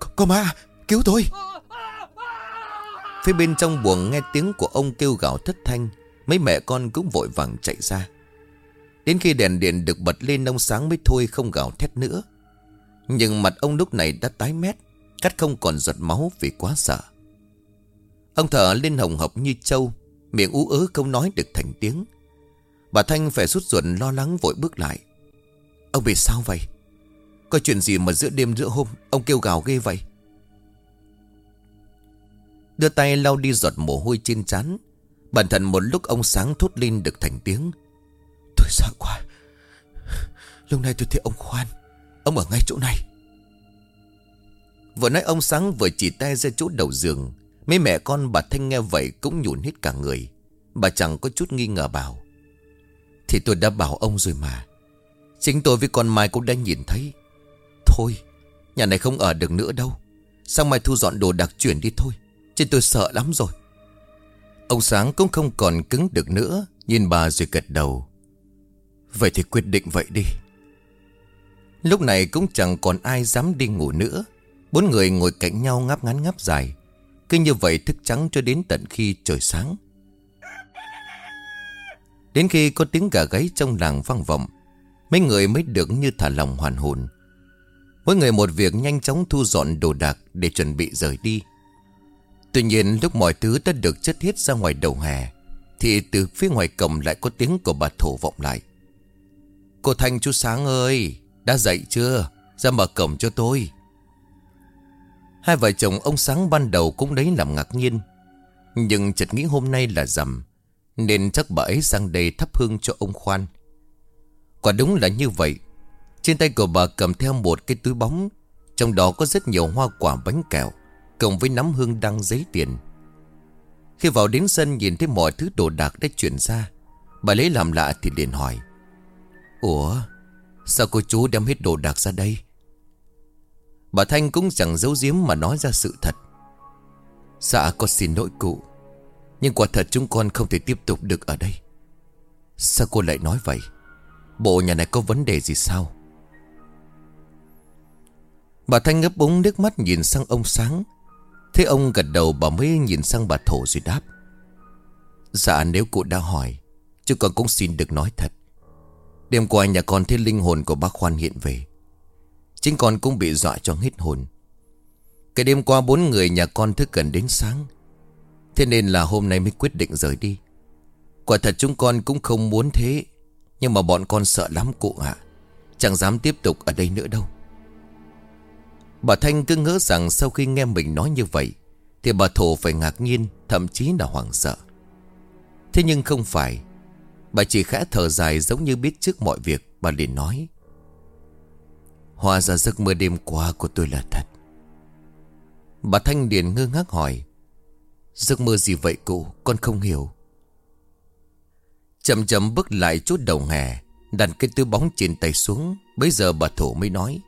Có, có ma cứu tôi Phía bên trong buồng nghe tiếng của ông kêu gào thất thanh, Mấy mẹ con cũng vội vàng chạy ra. Đến khi đèn điện được bật lên, ông sáng mới thôi không gào thét nữa. Nhưng mặt ông lúc này đã tái mét, Cắt không còn giọt máu vì quá sợ. Ông thở lên hồng hộc như trâu, Miệng ú ớ không nói được thành tiếng. Bà Thanh phải rút ruột lo lắng vội bước lại. Ông bị sao vậy? Có chuyện gì mà giữa đêm giữa hôm Ông kêu gào ghê vậy? Đưa tay lau đi giọt mồ hôi trên trán. Bản thân một lúc ông sáng thốt lên được thành tiếng. Tôi sợ quá Lúc này tôi thấy ông khoan. Ông ở ngay chỗ này. Vừa nói ông sáng vừa chỉ tay ra chỗ đầu giường. Mấy mẹ con bà Thanh nghe vậy cũng nhủn hết cả người. Bà chẳng có chút nghi ngờ bảo. Thì tôi đã bảo ông rồi mà. Chính tôi với con Mai cũng đã nhìn thấy. Thôi, Nhà này không ở được nữa đâu. Sang mai thu dọn đồ đặc chuyển đi thôi. Chứ tôi sợ lắm rồi. Ông Sáng cũng không còn cứng được nữa, Nhìn bà rồi gật đầu. Vậy thì quyết định vậy đi. Lúc này cũng chẳng còn ai dám đi ngủ nữa. Bốn người ngồi cạnh nhau ngáp ngắn ngáp dài. Cứ như vậy thức trắng cho đến tận khi trời sáng. Đến khi có tiếng gà gáy trong làng vang vọng, Mấy người mới được như thả lòng hoàn hồn. Mỗi người một việc nhanh chóng thu dọn đồ đạc Để chuẩn bị rời đi. Tuy nhiên lúc mọi thứ đã được chất hết ra ngoài đầu hè, Thì từ phía ngoài cổng lại có tiếng của bà thổ vọng lại. Cô Thanh chú Sáng ơi, Đã dậy chưa? Ra mở cổng cho tôi. Hai vợ chồng ông Sáng ban đầu cũng đấy làm ngạc nhiên. Nhưng chợt nghĩ hôm nay là rằm, Nên chắc bà ấy sang đây thắp hương cho ông Khoan. Quả đúng là như vậy. Trên tay của bà cầm theo một cái túi bóng, Trong đó có rất nhiều hoa quả bánh kẹo. Cộng với nắm hương đăng giấy tiền. Khi vào đến sân, nhìn thấy mọi thứ đồ đạc đã chuyển ra, Bà lấy làm lạ thì liền hỏi, Ủa, Sao cô chú đem hết đồ đạc ra đây? Bà Thanh cũng chẳng giấu giếm mà nói ra sự thật. Dạ con xin lỗi cụ, Nhưng quả thật chúng con không thể tiếp tục được ở đây. Sao cô lại nói vậy? Bộ nhà này có vấn đề gì sao? Bà Thanh ngấp búng nước mắt nhìn sang ông Sáng Thế ông gật đầu bà mới nhìn sang bà Thổ rồi đáp. Dạ nếu cụ đã hỏi, Chứ con cũng xin được nói thật. Đêm qua nhà con thấy linh hồn của bác Khoan hiện về. Chính con cũng bị dọa cho hết hồn. Cái đêm qua bốn người nhà con thức gần đến sáng. Thế nên là hôm nay mới quyết định rời đi. Quả thật chúng con cũng không muốn thế, Nhưng mà bọn con sợ lắm cụ ạ. Chẳng dám tiếp tục ở đây nữa đâu. Bà Thanh cứ ngỡ rằng sau khi nghe mình nói như vậy, Thì bà Thổ phải ngạc nhiên, Thậm chí là hoảng sợ. Thế nhưng không phải, Bà chỉ khẽ thở dài giống như biết trước mọi việc, Bà liền nói, Hóa ra giấc mơ đêm qua của tôi là thật. Bà Thanh Điền ngơ ngác hỏi, Giấc mơ gì vậy cụ? Con không hiểu. Chậm chậm bước lại chút đầu hè, Đặt cái túi bóng trên tay xuống Bây giờ bà Thổ mới nói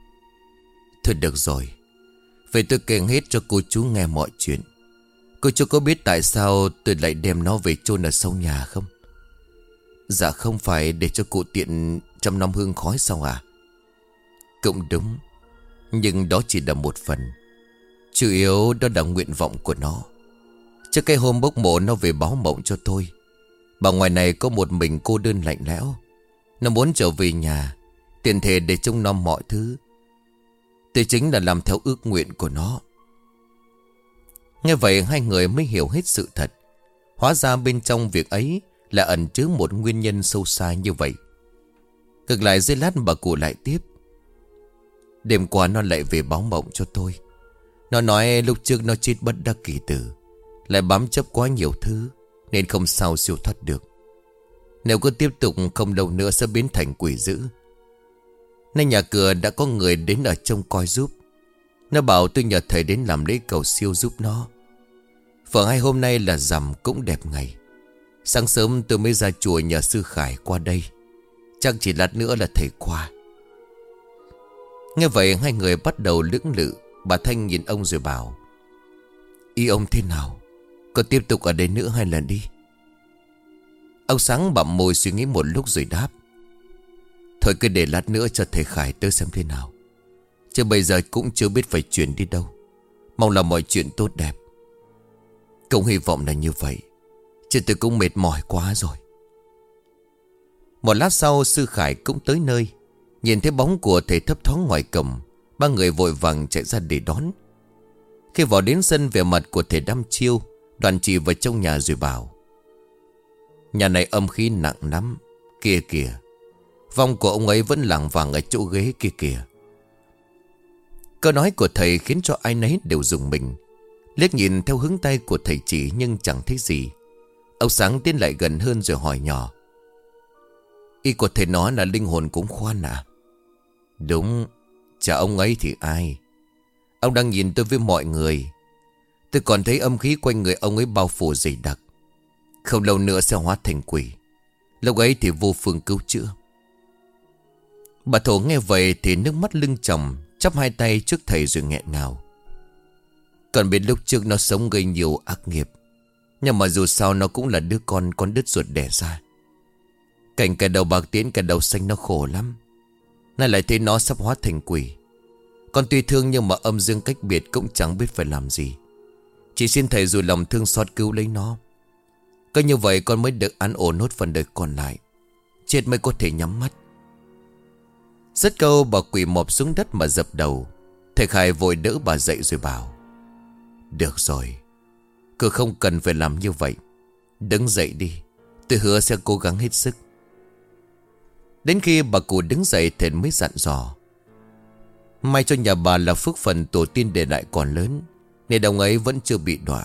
Thôi được rồi. Vậy tôi kể hết cho cô chú nghe mọi chuyện. Cô chú có biết tại sao tôi lại đem nó về chôn ở sau nhà không? Dạ không phải để cho cụ tiện trăm năm hương khói sao à? Cũng đúng, Nhưng đó chỉ là một phần. Chủ yếu đó là nguyện vọng của nó. Trước cái hôm bốc mộ nó về báo mộng cho tôi, Bà ngoài này có một mình cô đơn lạnh lẽo. Nó muốn trở về nhà Tiền thể để trông nom mọi thứ Tôi chính là làm theo ước nguyện của nó. Nghe vậy hai người mới hiểu hết sự thật. Hóa ra bên trong việc ấy Là ẩn chứa một nguyên nhân sâu xa như vậy. Cực lại dây lát bà cụ lại tiếp. Đêm qua nó lại về báo mộng cho tôi. Nó nói lúc trước nó chết bất đắc kỳ tử. Lại bám chấp quá nhiều thứ, Nên không sao siêu thoát được. Nếu cứ tiếp tục không lâu nữa sẽ biến thành quỷ dữ. Nên nhà cửa đã có người đến ở trông coi giúp. Nó bảo tôi nhờ thầy đến làm lễ cầu siêu giúp nó. Phở hai hôm nay là rằm cũng đẹp ngày. Sáng sớm tôi mới ra chùa nhờ sư Khải qua đây. Chắc chỉ lát nữa là thầy qua. Nghe vậy hai người bắt đầu lưỡng lự. Bà Thanh nhìn ông rồi bảo Ý ông thế nào? Có tiếp tục ở đây nữa hay là đi? Ông Sáng bặm môi suy nghĩ một lúc rồi đáp Thôi cứ để lát nữa cho thầy Khải tới xem thế nào. Chứ bây giờ cũng chưa biết phải chuyển đi đâu. Mong là mọi chuyện tốt đẹp. Cũng hy vọng là như vậy. Chứ tôi cũng mệt mỏi quá rồi. Một lát sau, sư Khải cũng tới nơi. Nhìn thấy bóng của thầy thấp thoáng ngoài cổng, Ba người vội vàng chạy ra để đón. Khi vào đến sân về mặt của thầy đăm chiêu, Đoàn chỉ vào trong nhà rồi bảo, Nhà này âm khí nặng lắm, Kia kìa. Vong của ông ấy vẫn lẳng vàng ở chỗ ghế kia kìa. Câu nói của thầy khiến cho ai nấy đều dùng mình. Liếc nhìn theo hướng tay của thầy chỉ nhưng chẳng thấy gì. Ông Sáng tiến lại gần hơn rồi hỏi nhỏ. Ý của thầy nói là linh hồn cũng khoan à Đúng, Chả ông ấy thì ai. Ông đang nhìn tôi với mọi người. Tôi còn thấy âm khí quanh người ông ấy bao phủ dày đặc. Không lâu nữa sẽ hóa thành quỷ. Lúc ấy thì vô phương cứu chữa. Bà thổ nghe vậy thì nước mắt lưng chồng Chắp hai tay trước thầy rồi nghẹn ngào. Còn biết lúc trước nó sống gây nhiều ác nghiệp, Nhưng mà dù sao nó cũng là đứa con Con đứt ruột đẻ ra. Cảnh cả đầu bạc tiến cả đầu xanh nó khổ lắm, Nay lại thấy nó sắp hóa thành quỷ. Con tuy thương nhưng mà âm dương cách biệt Cũng chẳng biết phải làm gì. Chỉ xin thầy dù lòng thương xót cứu lấy nó. Cứ như vậy con mới được ăn ổn nốt phần đời còn lại, Chết mới có thể nhắm mắt rất câu bà quỳ mọp xuống đất mà dập đầu. Thầy Khải vội đỡ bà dậy rồi bảo, Được rồi, Cứ không cần phải làm như vậy. Đứng dậy đi, Tôi hứa sẽ cố gắng hết sức. Đến khi bà cụ đứng dậy, Thầy mới dặn dò, May cho nhà bà là phước phần tổ tiên để lại còn lớn, Nên đồng ấy vẫn chưa bị đọa.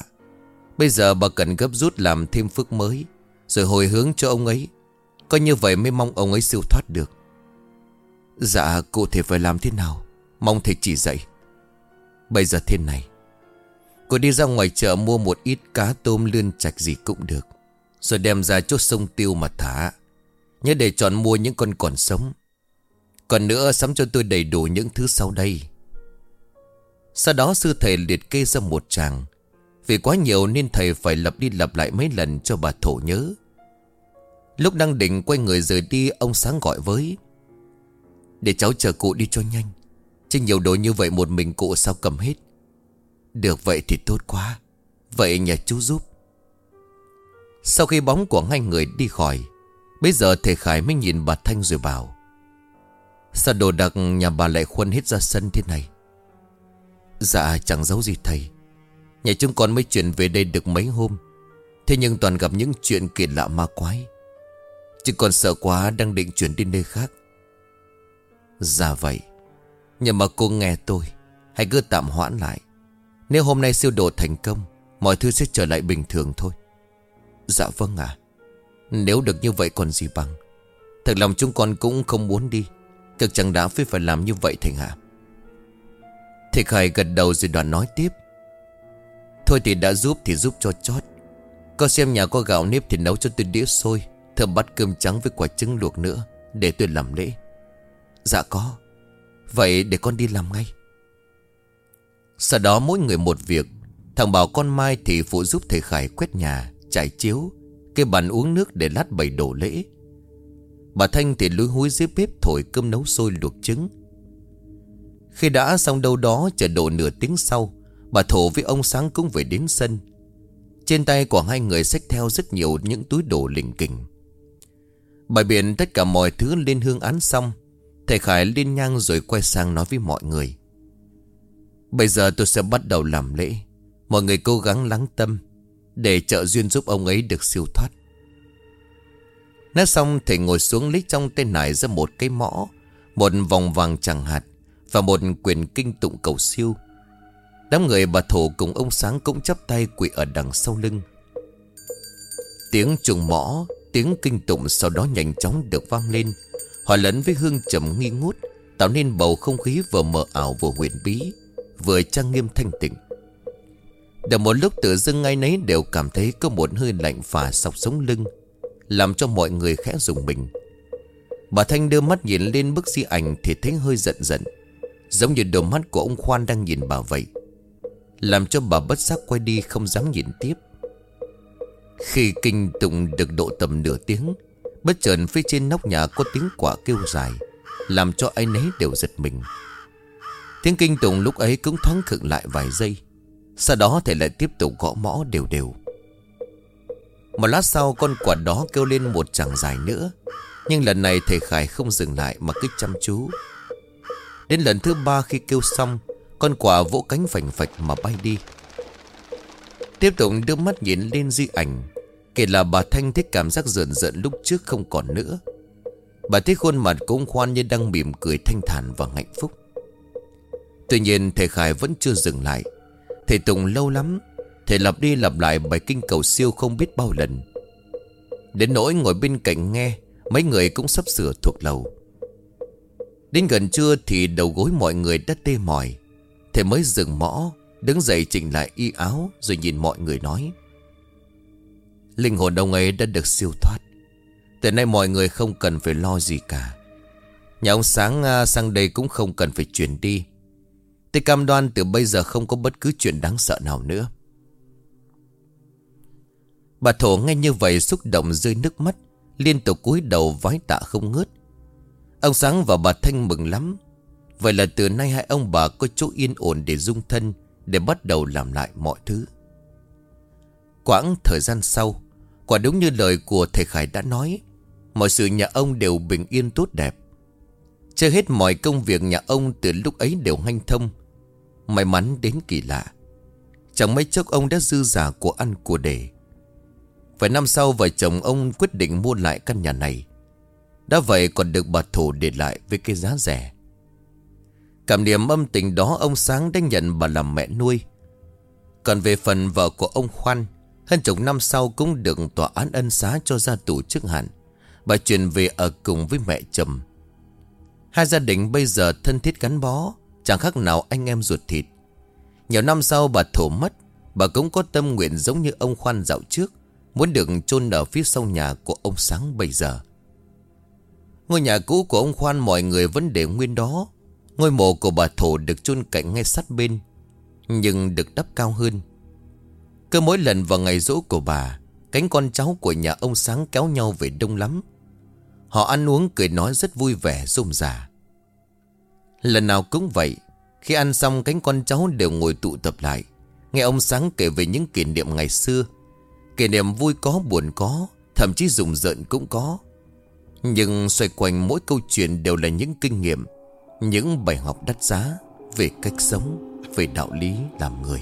Bây giờ bà cần gấp rút làm thêm phước mới, Rồi hồi hướng cho ông ấy. Có như vậy mới mong ông ấy siêu thoát được. Dạ cụ thể phải làm thế nào? Mong thầy chỉ dạy. Bây giờ thế này. Cô đi ra ngoài chợ mua một ít cá tôm lươn chạch gì cũng được, Rồi đem ra chốt sông tiêu mà thả. Nhớ để chọn mua những con còn sống. Còn nữa, sắm cho tôi đầy đủ những thứ sau đây. Sau đó sư thầy liệt kê ra một tràng. Vì quá nhiều nên thầy phải lặp đi lặp lại mấy lần cho bà thổ nhớ. Lúc đang định quay người rời đi, Ông Sáng gọi với để cháu chờ cụ đi cho nhanh. Chứ nhiều đồ như vậy một mình cụ sao cầm hết. Được vậy thì tốt quá. Vậy nhà chú giúp. Sau khi bóng của hai người đi khỏi, Bây giờ thầy Khải mới nhìn bà Thanh rồi bảo, Sao đồ đặc nhà bà lại khuân hết ra sân thế này? Dạ chẳng giấu gì thầy. Nhà chúng con mới chuyển về đây được mấy hôm. Thế nhưng toàn gặp những chuyện kỳ lạ ma quái. Chứ còn sợ quá, đang định chuyển đi nơi khác. Dạ vậy. Nhưng mà cô nghe tôi. Hãy cứ tạm hoãn lại. Nếu hôm nay siêu độ thành công, Mọi thứ sẽ trở lại bình thường thôi. Dạ vâng ạ. Nếu được như vậy còn gì bằng. Thật lòng chúng con cũng không muốn đi. Cực chẳng đã phải phải làm như vậy thành hạ Thầy Khải gật đầu rồi đoạn nói tiếp. Thôi thì đã giúp thì giúp cho chót. Có xem nhà có gạo nếp thì nấu cho tôi đĩa xôi, Thơm bát cơm trắng với quả trứng luộc nữa, Để tôi làm lễ. Dạ có. Vậy để con đi làm ngay. Sau đó mỗi người một việc. Thằng bảo con Mai thì phụ giúp thầy Khải quét nhà, Trải chiếu Cây bàn uống nước để lát bày đổ lễ. Bà Thanh thì lúi húi dưới bếp Thổi cơm nấu sôi luộc trứng. Khi đã xong đâu đó, Chờ độ nửa tiếng sau, Bà Thổ với ông Sáng cũng về đến sân. Trên tay của hai người xách theo rất nhiều những túi đồ lình kình Bài biện tất cả mọi thứ lên hương án xong Thầy Khải lên nhang rồi quay sang nói với mọi người. Bây giờ tôi sẽ bắt đầu làm lễ. Mọi người cố gắng lắng tâm Để trợ duyên giúp ông ấy được siêu thoát. Nói xong, thầy ngồi xuống lấy trong tay nải ra một cái mõ, Một vòng vàng chẳng hạt Và một quyền kinh tụng cầu siêu. Đám người bà thổ cùng ông sáng cũng chắp tay quỳ ở đằng sau lưng. Tiếng trùng mõ, Tiếng kinh tụng sau đó nhanh chóng được vang lên. Hòa lẫn với hương trầm nghi ngút, Tạo nên bầu không khí vừa mờ ảo vừa huyền bí, Vừa trang nghiêm thanh tịnh. Được một lúc tự dưng ngay nấy đều cảm thấy Có một hơi lạnh phả sọc sống lưng, Làm cho mọi người khẽ dùng mình. Bà Thanh đưa mắt nhìn lên bức di ảnh Thì thấy hơi giận giận, Giống như đôi mắt của ông Khoan đang nhìn bà vậy, Làm cho bà bất giác quay đi không dám nhìn tiếp. Khi kinh tụng được độ tầm nửa tiếng Bất chợt phía trên nóc nhà có tiếng quả kêu dài, Làm cho ai nấy đều giật mình. Tiếng kinh tùng lúc ấy cũng thoáng khựng lại vài giây, Sau đó thầy lại tiếp tục gõ mõ đều đều. Một lát sau, con quả đó kêu lên một chàng dài nữa, Nhưng lần này thầy Khải không dừng lại mà cứ chăm chú. Đến lần thứ ba khi kêu xong, Con quả vỗ cánh phành phạch mà bay đi. Tiếp tục đưa mắt nhìn lên di ảnh Kể là bà Thanh thích cảm giác rợn rợn lúc trước không còn nữa. Bà thấy khuôn mặt cũng Khoan như đang mỉm cười thanh thản và hạnh phúc. Tuy nhiên, thầy Khải vẫn chưa dừng lại. Thầy Tùng lâu lắm, Thầy lặp đi lặp lại bài kinh cầu siêu không biết bao lần. Đến nỗi ngồi bên cạnh nghe, Mấy người cũng sắp sửa thuộc lầu. Đến gần trưa thì đầu gối mọi người đã tê mỏi. Thầy mới dừng mõ, Đứng dậy chỉnh lại y áo Rồi nhìn mọi người nói. Linh hồn ông ấy đã được siêu thoát. Từ nay mọi người không cần phải lo gì cả. Nhà ông Sáng à, sang đây cũng không cần phải chuyển đi. Tôi cam đoan từ bây giờ không có bất cứ chuyện đáng sợ nào nữa. Bà Thổ nghe như vậy xúc động rơi nước mắt, Liên tục cúi đầu vái tạ không ngớt. Ông Sáng và bà Thanh mừng lắm. Vậy là từ nay hai ông bà có chỗ yên ổn để dung thân, Để bắt đầu làm lại mọi thứ. Quãng thời gian sau Quả đúng như lời của thầy Khải đã nói, Mọi sự nhà ông đều bình yên tốt đẹp. Chưa hết mọi công việc nhà ông từ lúc ấy đều hanh thông. May mắn đến kỳ lạ, Chẳng mấy chốc ông đã dư giả của ăn của để. Vài năm sau, vợ chồng ông quyết định mua lại căn nhà này. Đã vậy còn được bà Thủ để lại với cái giá rẻ. Cảm niệm âm tình đó ông Sáng đã nhận bà làm mẹ nuôi. Còn về phần vợ của ông Khoan hơn chục năm sau cũng được tòa án ân xá cho ra tù trước hạn. Bà chuyển về ở cùng với mẹ chồng. Hai gia đình bây giờ thân thiết gắn bó, Chẳng khác nào anh em ruột thịt. Nhiều năm sau bà thổ mất, Bà cũng có tâm nguyện giống như ông Khoan dạo trước, Muốn được chôn ở phía sau nhà của ông Sáng bây giờ. Ngôi nhà cũ của ông Khoan mọi người vẫn để nguyên đó. Ngôi mộ của bà Thổ được chôn cạnh ngay sát bên, Nhưng được đắp cao hơn. Cứ mỗi lần vào ngày rỗ của bà, Cánh con cháu của nhà ông Sáng kéo nhau về đông lắm. Họ ăn uống cười nói rất vui vẻ, rôm rả. Lần nào cũng vậy, Khi ăn xong cánh con cháu đều ngồi tụ tập lại, Nghe ông Sáng kể về những kỷ niệm ngày xưa. Kỷ niệm vui có, buồn có, Thậm chí rùng rợn cũng có. Nhưng xoay quanh mỗi câu chuyện đều là những kinh nghiệm, Những bài học đắt giá Về cách sống, Về đạo lý làm người.